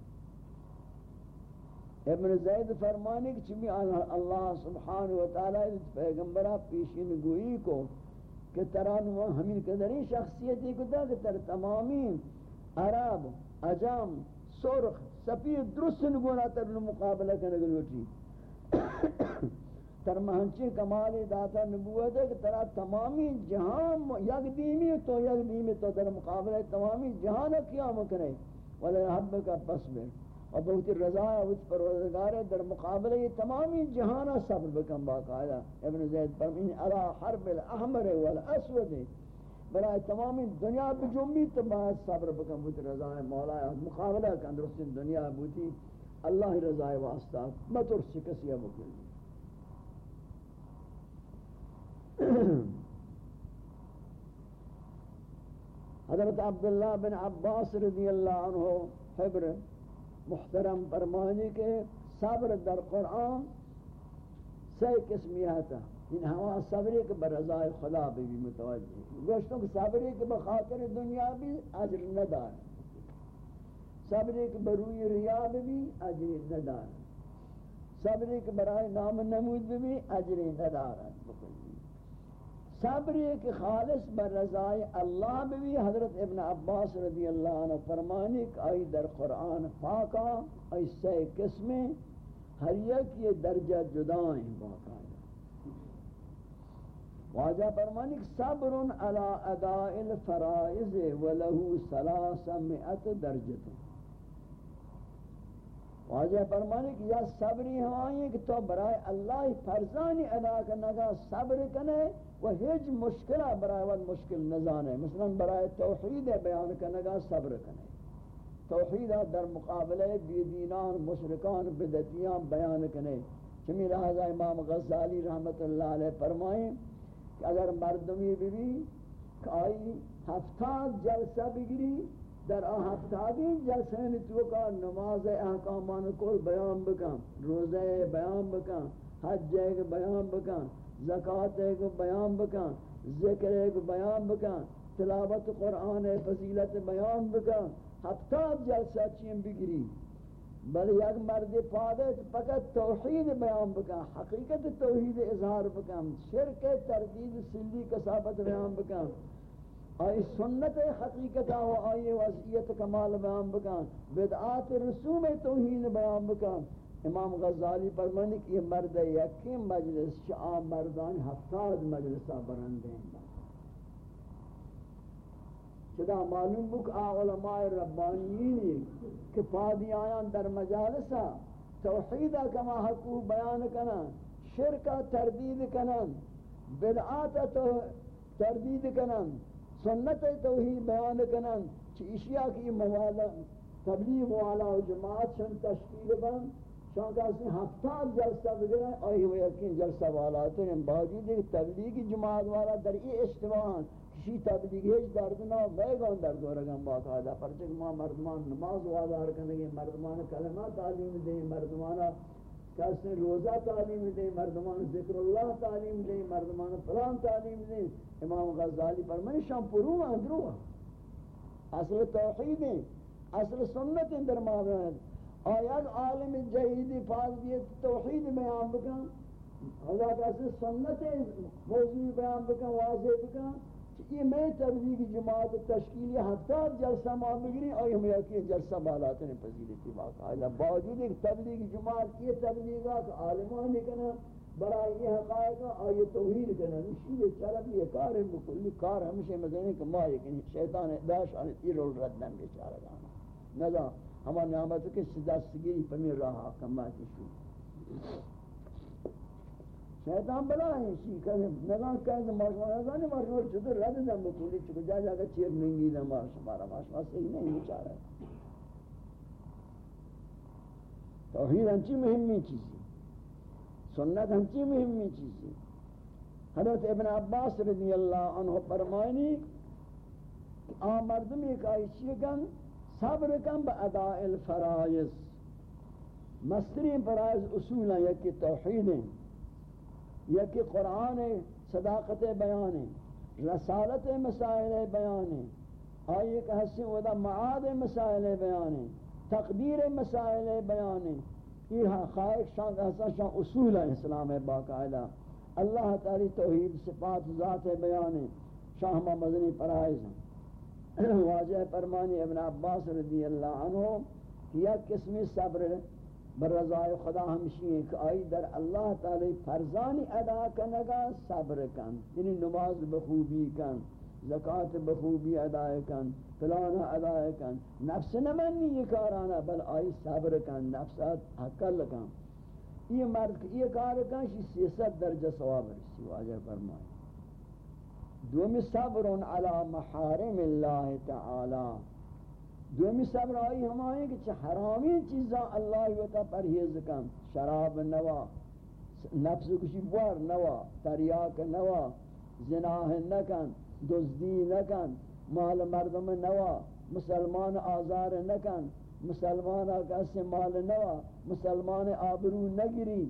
ابن زید فرمانی کہ چمی اللہ سبحانہ وتعالی پیغمبرہ پیشین گوئی کو کہ تران وہ ہمیں قدری شخصیتی کو دا کہ تر تمامی عرب عجام سرخ، سفید درست نگونا تر مقابلہ کرنے گلوٹی تر مہنچی کمال داتا نبوت ہے کہ ترا تمامی جہان یک دیمی تو یک دیمی تو تر مقابلہ تمامی جہان قیام کرے۔ ولی حب کا پس میں اور بہت رضا ہے، اس پروردگار ہے، در مقابلہ یہ تمامی جہانا صبر بکن باقاعدہ۔ ابن زید فرمین علا حرب الاحمر والاسود برای تمامی دنیا بجنبی تو باید صبر بکن بہت رضا ہے، مولا ہے، مقابلہ کن، درست دنیا بوتی، اللہ رضا واسطہ مطر شکسی بکن حضرت عبداللہ بن عباس رضی اللہ عنہ، حبر محترم فرمانی کے صبر در قرآن سی قسمیات یعنی ان ہوا صبری کے برضائے خدا بھی بھی متوجہ گوشتوں کہ صبری کے بخاطر دنیا بھی عجر ندار صبری کے بروی ریا بھی عجر ندار صبری کے برائے نام نمود بھی عجر ندار بکلی صبر ایک خالص بر رضای اللہ بھی حضرت ابن عباس رضی اللہ عنہ فرمانی کہ آئی در قرآن پاکا، آئی سے قسمیں، ہر یک یہ درجہ جدائیں باقاعدہ واجہ فرمانی کہ صبر علی اداء الفرائض ولہو سلاس مئت درجت واجہ فرمانے کہ یا صبری ہمائیں کہ تو برائے اللہ فرزانی ادا کرنے کا صبر کنے و ہیچ مشکلہ برائے وقت مشکل نزانے مثلا برائے توحید بیان کرنے کا صبر کنے توحید در مقابلے بیدینان، مشرکان بدتیان بیان کنے چمی لہذا امام غزالی رحمت اللہ علیہ فرمائیں کہ اگر مردمی بھی کہ آئی ہفتاد جلسہ بگری در آن ہفتادین جلسین تو کا نماز احکامان کل بیان بکن روزہ بیان بکن، حج ایک بیان بکن زکاة ایک بیان بکن، ذکر ایک بیان بکن، تلاوت قرآن فضیلت بیان بکن ہفتاد جلسہ چین بگری بل یک مرد پادت فقط توحید بیان بکن، حقیقت توحید اظہار بکن، شرک تردید سلی کسابت بیان بکن. آئی سنت حقیقت و آئی وضعیت کمال بیان بکن، بدعات رسوم توہین بیان بکن۔ امام غزالی فرمانی کہ یہ مرد یکی مجلس شاہ مردان ہفتاد مجلسہ برندیں چدا معلوم بک علماء ربانیین کہ پادی آیان در مجالسہ توحیدہ کما حقوق بیان کنن شرکہ تردید کنن، بدعات تردید کنن۔ سنت توحید بیان کنن، چی اشیاء کی موالا، تبلیغ والا و جماعت شن تشکیل بن. شان کسی ہفتاد جلسہ بگرے آئی ہوئے یقین جلسہ والا. تو ان باوجود ایک تبلیغی جماعت والا در ای اشتباہاں کسی تبلیغ ہیچ درد نہ بیگان درد ورگم باقاعدہ پرچک ما مردمان نماز وادار کرنے مردمان کلمہ تعلیم دیں مردمان کسی روزہ تعلیم دیں مردمان ذکر اللہ تعلیم دیں مردمان فلان تعلیم دیں امام غزالی پر میں شام پرو اندرو اصل توحید ہیں اصل سنت در مابین. آیات عالم جہیدی فاض دیت توحید بیان بکن؟ اللہ کا اصل سنت موضوع بیان بکن، واضح بکن؟ یہ میں تبلیغ جماعت تشکیلی ہفتہ جلسہ ماں بگری اور ہم یکی جلسہ بالات نے پذیرتی واقع باوجود ایک تبلیغ جماعت کی تبلیغات عالمان کنا برای یہ حقائق آئی توحید کنا نشی بیچارہ بھی یہ کار ہے بکلی کار ہمشہ مزینے کہ ما یکنی شیطان داش آنے تیر رول ردن بیچارہ گانا نظام ہما نعمت کے سدستگی پمی راہ کماتی شو شیطان بلا ہے شی کرے نگاہ کہ ماشما نہ ماشما چدر رد دم بکلی چکو جا جا کے چیر ننگی نہ ماشما ماشما صحیح نہیں بیچارہ توحید انچی مهمی چیزی سنت انچی مهمی چیزی حضرت ابن عباس رضی اللہ عنہ فرمائنی کہ آن مردم ایک آئیچی کن صبر کن با اداء الفرائض مستری فرائض اصولا یکی توحید ہیں یکی قرآن صداقت بیان، رسالت مسائل بیان، آئی کہ حسن ودا معاد مسائل بیان، تقدیر مسائل بیان. یہ خائق شان حسن شان اصول اسلام باقاعدہ. اللہ تعالی توحید صفات ذات بیان، شاہ مدنی فرائض واجہ فرمانی ابن عباس رضی اللہ عنہ کیا قسمی صبر بر رضای خدا ہمشی ہے کہ آئی در اللہ تعالی فرزانی ادا کنگا، صبر کن یعنی نماز بخوبی کن زکاة بخوبی ادا کن، فلانا ادا کن، نفس نمانی یہ کارانا، بل آئی صبر کن نفسات حقل کن۔ یہ مرد، یہ کار کن شی سیست درجہ ثواب رسی، واجہ فرمائے دومی صبرون علی محارم اللہ تعالی۔ دومی صبر آئی ہم آئیں کہ چھ حرامی چیزاں اللہ وطا پرہیز کن، شراب نوا، نفس کشی بوار نوا، تریاک نوا زناہ نکن، دزدی نکن، مال مردم نوا، مسلمان آزار نکن، مسلمان آکاس مال نوا، مسلمان آبرو نگری،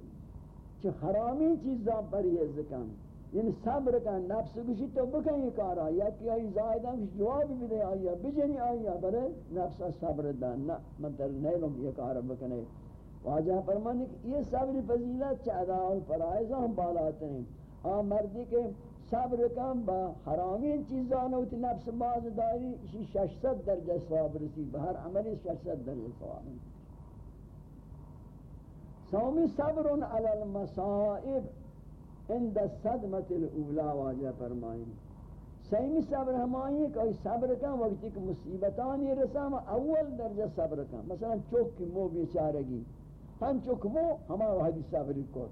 چھ حرامی چیزاں پرہیز کن۔ یعنی صبر کا نفس گوشی تو بکن یہ کارا. یا کہ آئی زائدہ کچھ جواب بھی دے آئی بجنی، آئی برے نفس صبر دان. نا من تر نیلوں یہ کارا بکنے واجہ فرمانے کہ یہ صبر فضیلت چہدہ فرائضہ ہم بالاتے ہیں آن مردی کے صبر کم با حرامین چیزانا ہوتی نفس باز داری اسی ششصد درجہ ثواب رسی بہر عملی ششصد درجہ ثواب. سومی صبرن علی المصائب. عند صدمت الاولا واجہ فرمائیں سیمی صبر ہمائی کہ صبر کن وقتی کہ مصیبتانی رسام اول درجہ صبر کن. مثلا چوک کی مو بیچارگی ہم چوک مو ہما وحدی صبری کو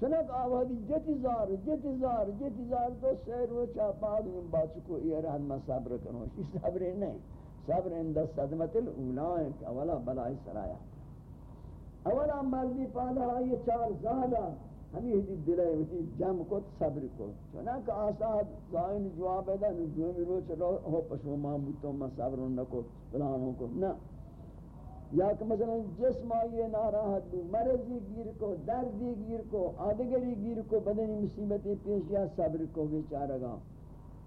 چنک آوادی جتی زار جتی زار جتی زار تو سیر و چاپاد من باچکو یہ رہن میں صبر کنو یہ صبر نہیں. صبر اندہ صدمت الاولائیں کہ اولا بلائی سرایا. اولا مردی پالا یہ چار زالا ہمیں ہی دلے ہوتی جم کو صبر کو چنانکہ آساد زائن جواب ہے نجومی رو چلو ہو پشو ماموتوں میں صبر نکو پلانوں کو نا یا کہ مثلا جسم آئیے ناراحت دو مرضی گیر کو دردی گیر کو آدگری گیر کو بدنی مصیبتی پیش یا صبر کو بیچارہ گا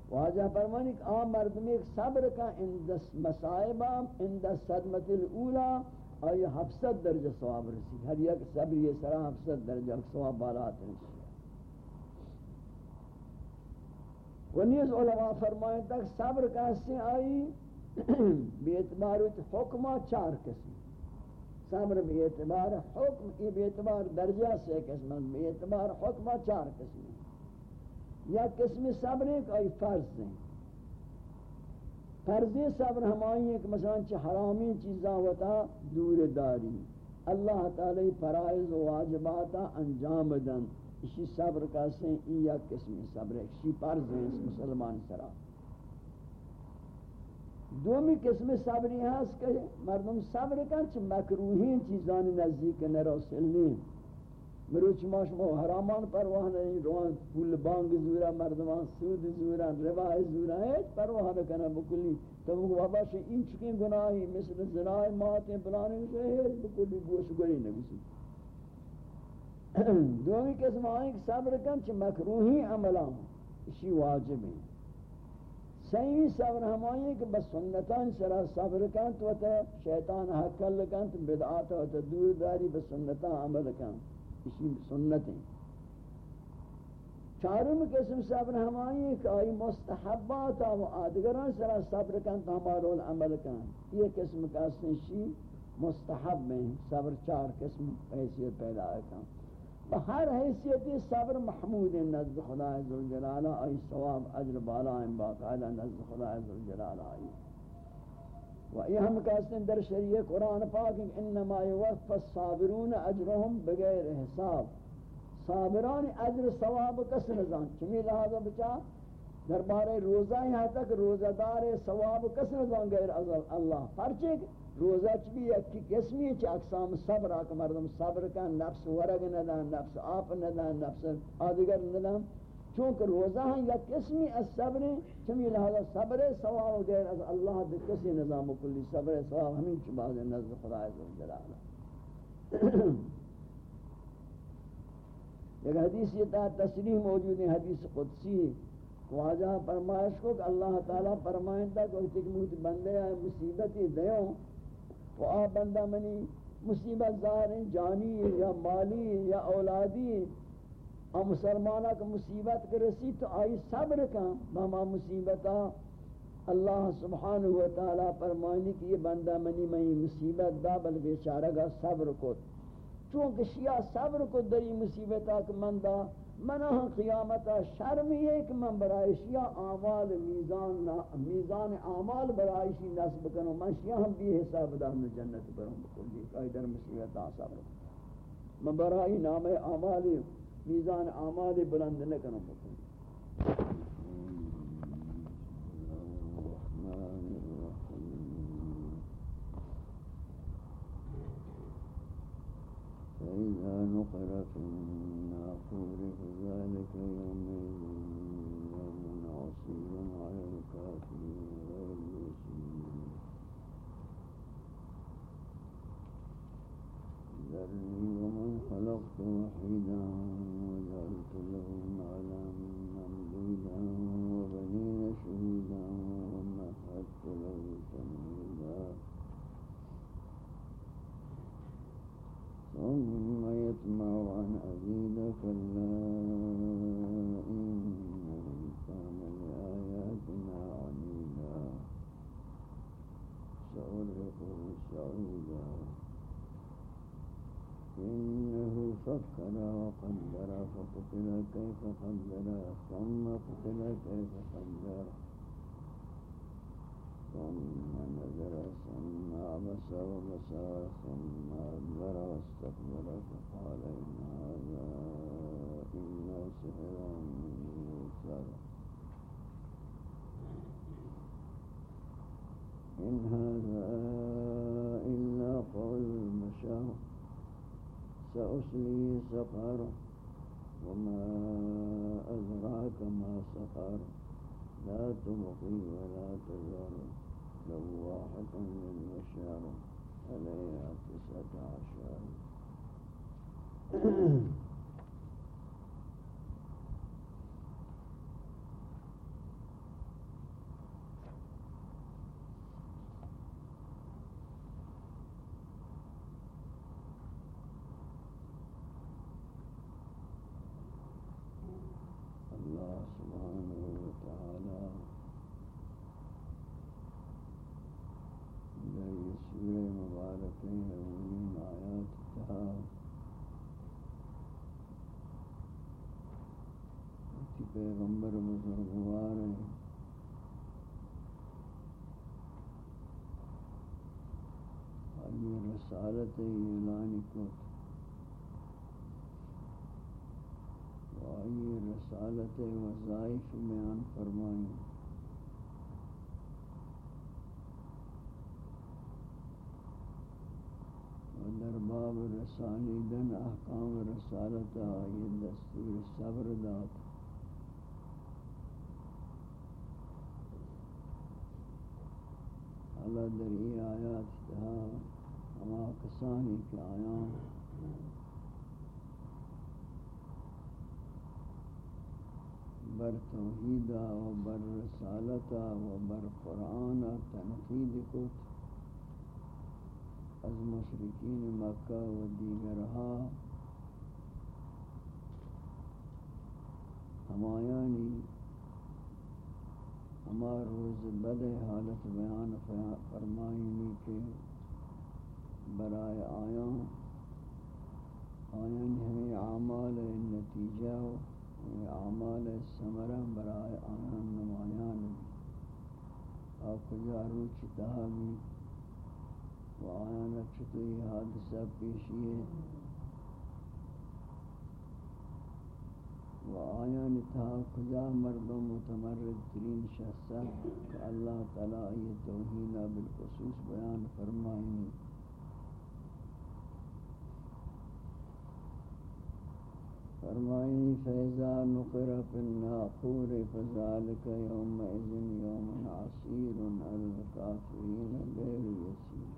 واجہ فرمانی کہ آم مردمی ایک صبر کا اند مسائبہ اند صدمت الاولا آئی حفظت درجہ ثواب رسی ہر یک صبر یہ سرا حفظت درجہ ثواب بالات رسی و نیز علماء فرمائیں تک صبر کا حصے آئی، بے اعتبار حکمہ چار قسم. صبر بے اعتبار حکم ای بے اعتبار درجہ سے قسم بے اعتبار حکمہ چار قسم یا قسم صبر ایک آئی، فرض ہیں. فرضی صبر ہمائی ایک مثلا چھ حرامی چیزاں ہوتا دور داری۔ اللہ تعالی فرائض و واجباتا انجام دن۔ اسی صبر کا سے ای یا قسم صبر ہے۔ اسی فرض ہیں اس مسلمان سرا۔ دومی قسم صبری ہست کہ مردم صبر کن چھ مکروہین چیزانی نزدیک نرسلنی مروچ ماش مو حرامان پرواہ نہیں، روان پول بانگ زورا، مردمان سود زورا رواہ زورا ہے پرواہ نکنا بکلی۔ تو وہ بابا شے این چکیں گناہی، مثل زنائی ماتیں پلانے سے ہے بکلی گوش گئی گوئی نگسی دومی قسم آئیں کہ صبر کن چھ مکروہی عملان اسی واجب ہیں۔ صحیح صبر ہمائی کہ بس سنتان سرا صبر کن تو تا شیطان حقل کن تو بدعات و تا دور داری بس سنتان عمل کن۔ اسی سنتیں۔ چارم قسم صبر ہمائی کہ آئی مستحبات و آدگران سرا صبر کن تو ہمارا عمل کن۔ یہ قسم کا سنشی مستحب میں صبر چار قسم حیثیت پیدا کن۔ بہر حیثیتی صبر محمود نزد خدا عزوجلالہ آئی ثواب عجر بالا باقاعدہ نزد خدا عزوجلالہ آئی۔ و یہ ہم کہتے ہیں در شریع قرآن پاک انما یوفى الصابرون اجرهم بغیر حساب. صابران اجر ثواب کس نظام چمی لہذا بچا؟ دربارے روزہ یہاں تک روزہ دار ثواب کس نظام غیر اللہ؟ پرچے روزہ چبی یکی قسمی چی اقسام صبر آکا مردم صبر کن، نفس ورگ ندن، نفس آپ ندن، نفس آدگر ندن. چونکہ روزہ ہیں یا قسمی از صبر ہیں، چمی لہذا صبر سواب دیر از اللہ دے کسی نظام کلی صبر سواب ہمیں چی بعض نزد خدا عزیز جلالہ ایک حدیث یہ تا تصریح موجود ہے، حدیث قدسی ہے واجہ فرمائش کو کہ اللہ تعالیٰ فرمائیں تا کہ ایک موت بندے ہیں مصیبتی دیوں و آ بندہ منی مصیبت ظاہر ہیں، جانی یا مالی یا اولادی آ مسلمانہ کا مصیبت کے رسی تو آئی صبر کا ماما مصیبتا اللہ سبحانہ و تعالی فرمانی کہ یہ بندہ منی منی مصیبت دا بل بیچارہ گا صبر کو۔ چونکہ شیعہ صبر کو دری مصیبتا کہ مندہ منہ قیامتا شرم یہ کہ من برائشیا اعمال میزان میزان اعمال برائشی نصب کنو من شیا ہم بھی حساب دار میں جنت بروں بکلی کئی در مصیبت آساب رکھوں من برائی نام اعمال میزان اعمال بلند نکنو بکلی فإذا نقر في الناقور فذلك يومئذ يوم عصير على الكافرين غير يسير ذرني ومن خلقت وحيدا سأرهقه صعودا إنه فكر وقدر فقتل كيف قدر ثم قتل كيف قدر. ثم نظر ثم عبس وبصر ثم أدبر واستكبر فقال إن هذا إلا سحر يؤثر إن هذا إلا قول البشر سأصلي سقر وما أدراك ما سقر لا تبقي ولا تذر لواحة للبشر عليها تسعة عشر. رسالت اعلان کو آئی رسالت وظائف بیان فرمائیں۔ و در باب رسانی دن احکام رسالت آئی دستور صبر داد۔ اللہ در ای آیات تہا ہما کسانی کے آیاں بر توحید و بر رسالت و بر قرآن تنقید کت۔ از مشرکین مکہ و دیگرها ہمایانی ہمار روز بد حالت بیان فرمائنی کے برائے آیاں آیاں ہمیں اعمال نتیجہ اعمال ثمرہ برائے آیان نمایان آپ کجا روچ تہامی و آیان چطوئی حادثہ پیشی ہے۔ و آیان تہا کجا مردم متمرد ترین شخصہ، کہ اللہ تعالیٰ یہ توہینہ بالخصوص بیان فرمائنی فرمائنی فیضا نقر فی الناقور فذالک یومئذ یوم عصیر الکافرین غیر یسیر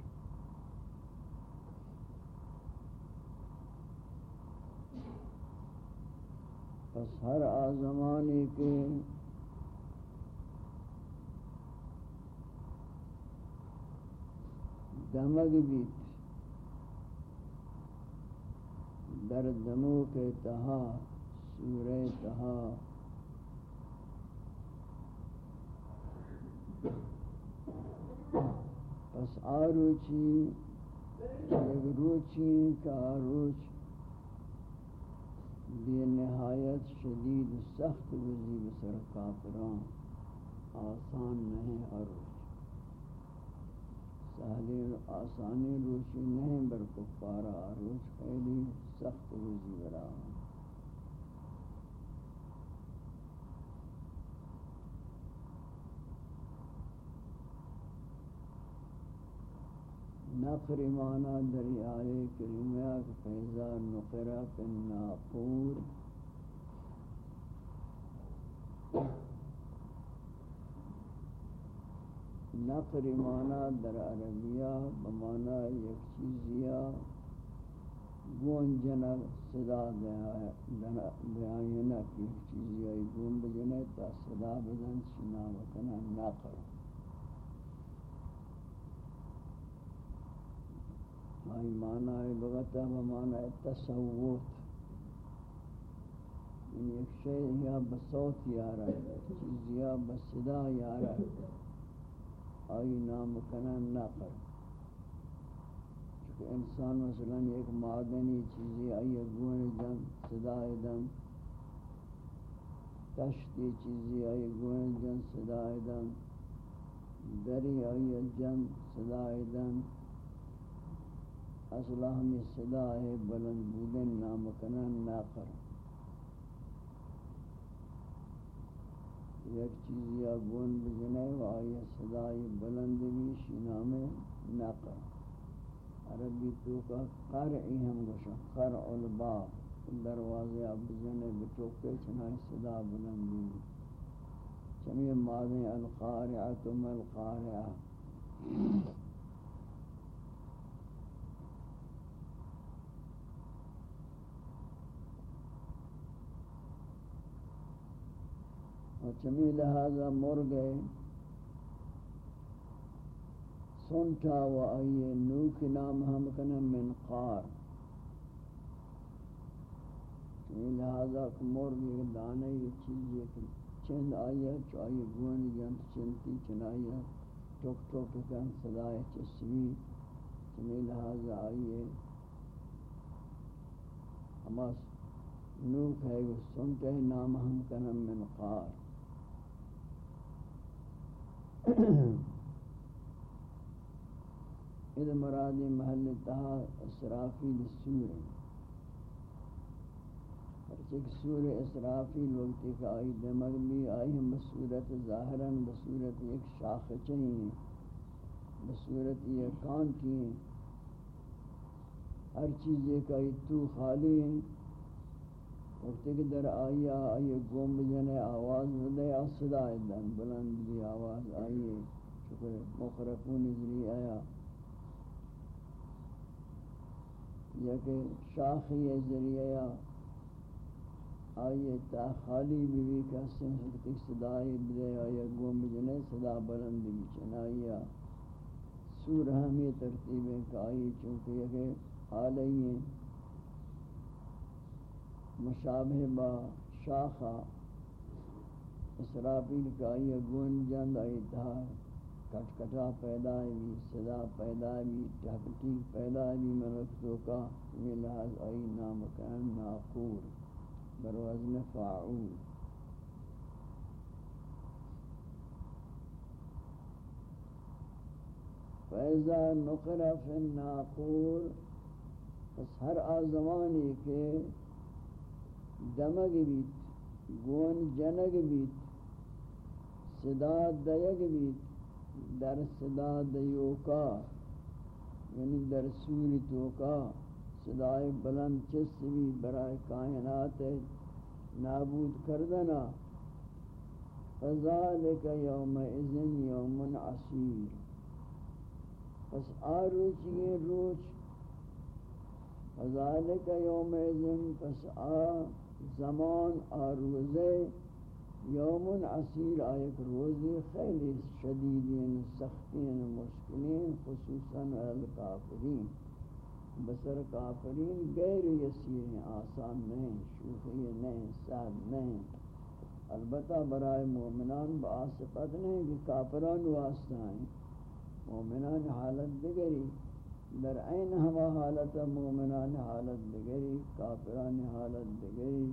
پس ہر آزمانی کے دمگ بیت در دمو کے تہا سورہ تہا۔ پس آروچی روچی کا آروچ۔ بے نہایت شدید سخت گزی بسر کافران آسان نہیں آروچ۔ سہلی آسانی روچی نہیں بر کفارا آروچ خیلی سخت روزی برا۔ نقر مانا دریائے کریمہ فیضا نقرہ فی الناقور نقر مانا در عربیہ بمانا یک چیزیہ۔ گون جنگ صدا بیانینا کی چیزی آئی گون بجنے تا صدا بدن سنا وکنا ناقر آئی معنی لغتا بمعنی تصوت۔ یعنی ایک شئی یا بصوت یارا ہے چیز یا بصدا یارا ہے۔ آئی نام کنا ناقر کہ انسان مثلا ایک معدنی چیزی آئی گون جن صدای دن تشتی چیزی آئی گون جن صدای دن دری آئی جن صدای دن اصلا ہمیں صدای بلند بودن نامکنن ناقر یک چیز یا گون بجنے و آئی صدای بلند بھی شنام ناقر عربی تو کا قرعی ہم گوشا، قرع الباب دروازے اب بجنے بچوکے چنائی صدا بلندی۔ چمی ماضی القارعہ تم القارعہ۔ اور چمی لہذا مر گئے سنٹا و آئیے نوک نام ہم کنا من قار. لہذا مر گئے دانے یہ چیز یہ چند آئیے چاہیے گون جنت چنتی چنائیے ٹوک ٹوک کن صدای چسوی چمی لہذا آئیے ہما نوک ہے سنٹے نام ہم کنا من قار اذا مراد محل تہا اسرافیل سور ہرچک سور اسرافیل وقت ایک آئی دمگ بھی آئی ہم بصورت ظاہراً بصورت ایک شاخ چہیں بصورت یہ کان کی ہر چیز ایک آئی تو خالی ہیں۔ وقتی کہ در آئی آئی گوم بجنے، آواز بدے صدا دن بلند بھی آواز آئی چکر مخرقون ذری آیا یا کہ شاخی ذریعہ آئی تا خالی بھی بھی کہتے ہیں صدای بدے آئی گوم بجنے صدا بلند بھی چنائی سور ہمی ترتیبیں کہ آئی چونکہ یہ کہ آلئی مشابہ با شاخا اسرافیل کا یہ گون جند آئی تھا کٹ کٹا پیدا بھی صدا پیدا بھی ٹھکٹی پیدا بھی ملکتوں کا یہ لحاظ آئی نام ناقور بروزن فاعول۔ فیضا نقر فی الناقور اس ہر آزمانی کے دمگ بیت، گون جنگ بیت، صدا دیگ بیت در صدا دیوکا یعنی در سوری توکا، صدای بلند چس بھی برای کائنات نابود کردنا. فذالک یوم اذن یوم عصیر پس آروچ یہ روچ، فذالک یوم اذن پس آ زمان آروزے یوم عصیر آیت روزی خیلی شدیدین، سختین، مشکلین، خصوصاً الکافرین بسر کافرین غیر یسیر، آسان نہیں، شوخی نہیں سہل نہیں. البتہ برائے مومنان بآصفت نہیں کہ کافران واسطہ ہیں. مومنان حالت دگری در عین ہوا حالت مومنان حالت دگری کافران حالت دگری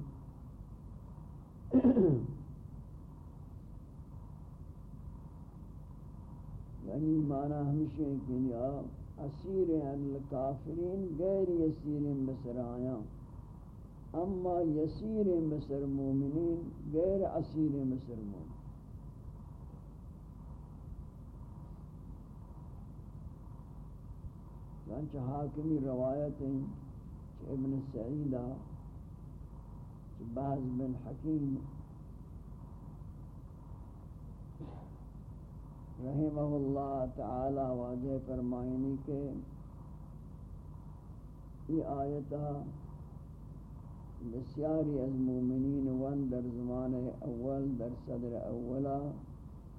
یعنی معنی ہمشہ کہ یعنی یا اسیر الکافرین غیر یسیر بسر آیا۔ اما یسیر بسر مومنین غیر اسیر بسر مومنین یعنی چنانچہ حاکمی روایت ہیں کہ ابن سعیدہ بعض بن حکیم رحمہ اللہ تعالی واجہ فرمائنی کے یہ آیتہ بسیاری از مومنین ون در زمان اول، در صدر اولا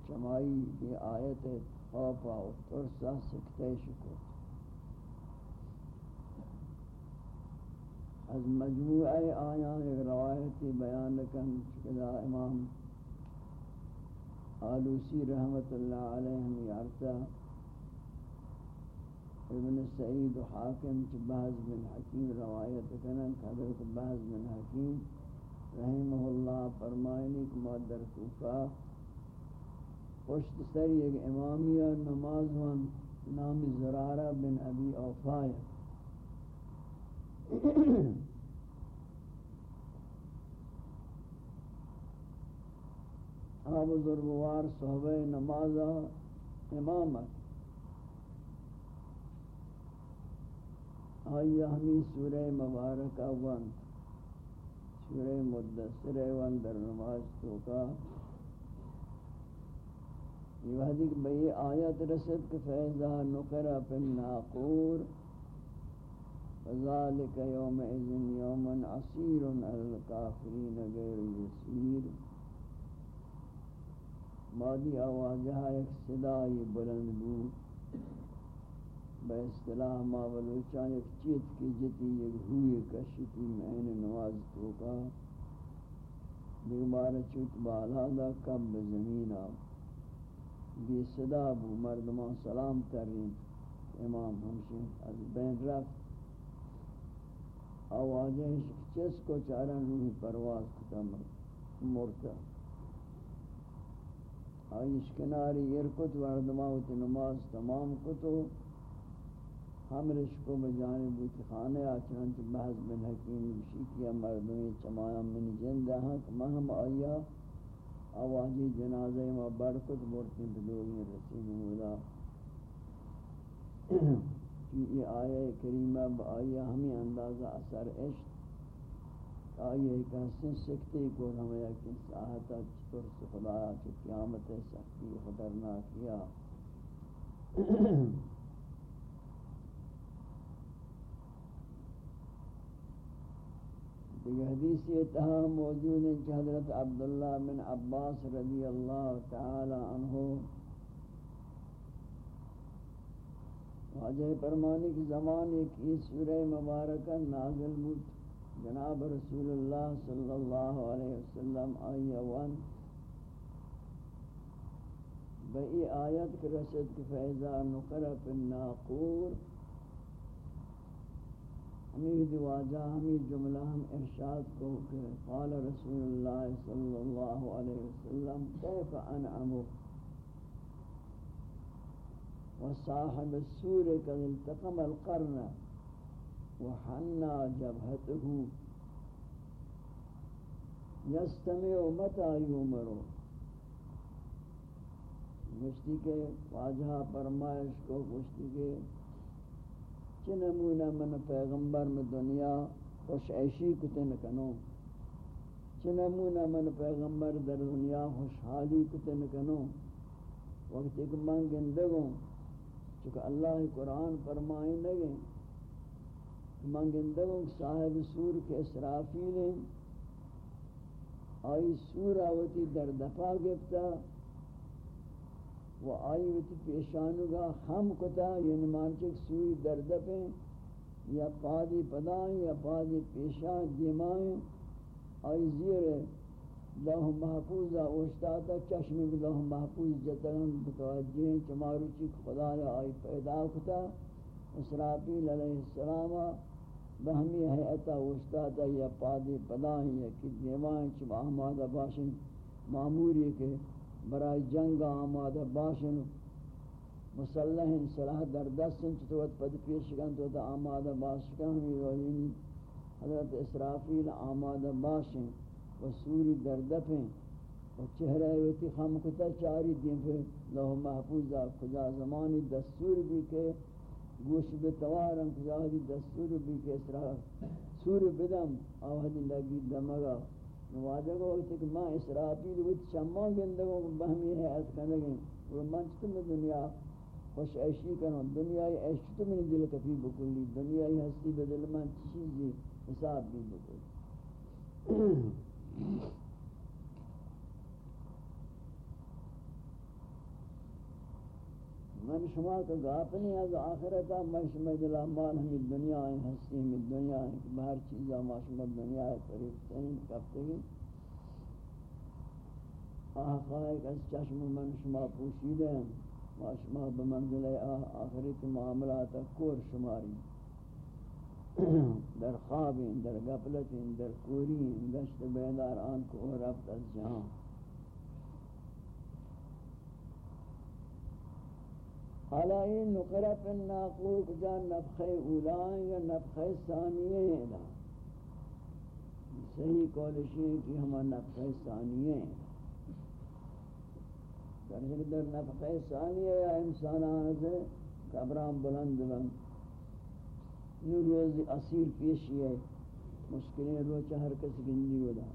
چمائی یہ آیت خوفا و ترسا سکتے شکر۔ از مجموعہ آیان ایک روایتی بیان کن چکدہ امام آلوسی رحمت اللہ علیہ یارتا ابن سعید و حاکم چ بحث بن حکیم روایت کنن حضرت بحث بن حکیم رحمہ اللہ فرمائنی کہ مادر کوفہ پشت سر ایک امامیہ نماز وان نام زرارہ بن ابی اوفایہ آپ بزرگوار صحبہ نماز امامت آئی ہمیں سورہ مبارکہ ون، سورہ مدثر ون در نماز تو کا۔ یہ وحدی کہ بئی آیت رسد کہ فیضا نقرہ پی الناقور فذلك يومئذ يوم عسير على الكافرين غير يسير مادی آوازہ ایک صدای بلند بو بے اصطلاح ما بلوچان ایک چیت کی جتی ایک ہوئی کشتی مین نواز توکا دیگبار چوت بالا دا کب زمین آ بی صدا بو مردمان سلام ترین امام ہمشن از بین رفت. آوازیں چس کو چارن روح پرواز کتا مرتا آئیش کناری ارکت وردماوت نماز تمام کتو، ہمرش کو بجانب بوتی خانے آچانچ بحث بن حکیم بشی کیا مردمی چمایا من جندہ ہاں مہم آیا آوازی جنازہ ما برکت مرتی بدوگی رسیم مولا۔ یہ آیہ کریمہ با آیہ ہمیں اندازہ اثر عشق آیہ کہسن سکتے کو ہمیں یقین ساہتا چطور سے خدایا کہ قیامت سختی خطرناک کیا دیگر حدیث یہ تہا موجود ہے کہ حضرت عبداللہ بن عباس رضی اللہ تعالی عنہ واجہ فرمانے کی زمان ایک یہ سورہ مبارکہ نازل بود جناب رسول اللہ صلی اللہ علیہ وسلم آئیہ وان بئی آیت کے رسد کی فیضا نقر نقرب الناقور ہمیں دواجہ، ہمیں جملہ ہم ارشاد کو کہ قال رسول اللہ صلی اللہ علیہ وسلم، کیف انعمو وصاحب السور قد التقم القرن۔ وحنى جبهته. يستمع متى يمر مشتی کے واجہ فرمائش کو مشتی کے چنمونہ من پیغمبر میں دنیا خوش عیشی کتن کنو چنمونہ من پیغمبر در دنیا خوشحالی کتن کنو وقت ایک من گندگوں، چونکہ اللہ قرآن فرمائیں لگے منگندگوں صاحب سور کے اسرافیل ہیں۔ آئی سور آوتی در دفع گفتا و آئی وتی پیشانوگا خم کتا یعنی مانچک سوری در دفیں یا پادی پدائیں، یا پادی پیشان دیمائیں۔ آئی زیر لوح محفوظ اوشتاتا، چشم لوح محفوظ جتن متوجہ چمارو چی خدا یا آئی پیدا کتا، اسرافیل علیہ السلام بہمی حیعتا اوشتاتا یا پادی پدائیں یا کی دیوائیں چی آمادہ باشن معموری کے برای جنگ آمادہ باشن مسلح صلاح در دستن چطوت پد پیشکن تو تا آمادہ باشکن ہمی حضرت اسرافیل آمادہ باشن، و سوری در و چہرہ ویتی خم کتا چاری دین پہ لوح محفوظہ کجا زمانی دستور بھی کہ گوش بتوارن کجا دی دستور بھی کہ اسرا سور بدم آوہدی لگی دمگا. نوازہ کو وقت کہ ماں اسرافیل ویت شما گندگوں کو بہمی ہے از کنگیں اور منچ تم دنیا؟ خوش عیشی کنو دنیای عیش تو من دل کفی بکلی. دنیای ہستی بدل من چیزی حساب بھی بکلی. من شما کا غافل از آخرتا میں شما دل اعمال ہم دنیا ہیں ہستی ہم دنیا ہیں کہ ہر چیز ما شما دنیا ہے قریب ترین کرتے ہیں حقائق از چشم من شما پوشیدے ہیں ماشما بمنزل آخرت معاملات کور شماری در خواب در غفلت در کوری گشت بیدار آن کو رفت از جہاں حالا این نقرف الناقوک جا نفخ اولائیں یا نفخ ثانیے ہیں صحیح کولشی ہے کہ ہمیں نفخ ثانیے ہیں در در نفخ ثانیے یا انسان آنے قبران بلند بلند نو روز اسیر پیشی ہے مشکلیں روچہ ہر کس گندی ہو دا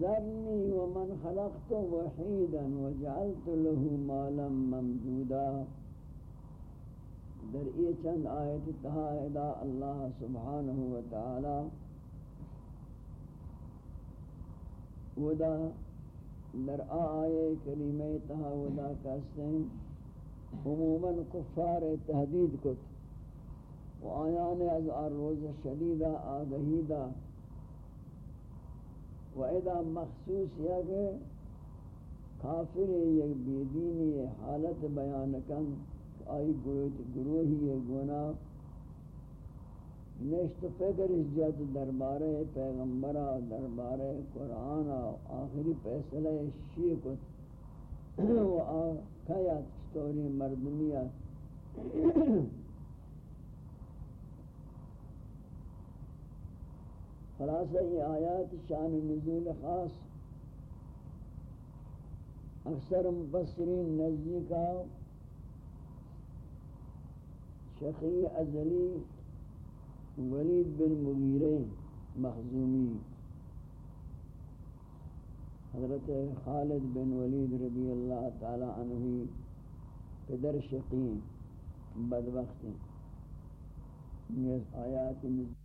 ذرنی ومن خلقت وحیدا وجعلت له مالا ممدودا۔ در ای چند آیت تہا ادا اللہ سبحانہ وتعالی ودا در آئے کریمہ تہا ودا کہتے ہیں۔ عموماً کفار تحدید کت۔ و آیان از آروز شدیدہ، آگہیدہ۔ و ادا مخصوص یا کہ کافر یک بیدینی حالت بیان کن آئی گروہی گناہ۔ نشت فکر اس جد دربار پیغمبرہ دربار قرآن آخری فیصلہ شیخت و آخیت چطوری مردمیت خلاصہ یہ آیات شان نزول خاص. اکثر مفسرین نزدی کا شقی ازلی ولید بن مغیرے مخزومی. حضرت خالد بن ولید رضی اللہ تعالی عنہ پدر شقی بدبخت یہ آیات نزول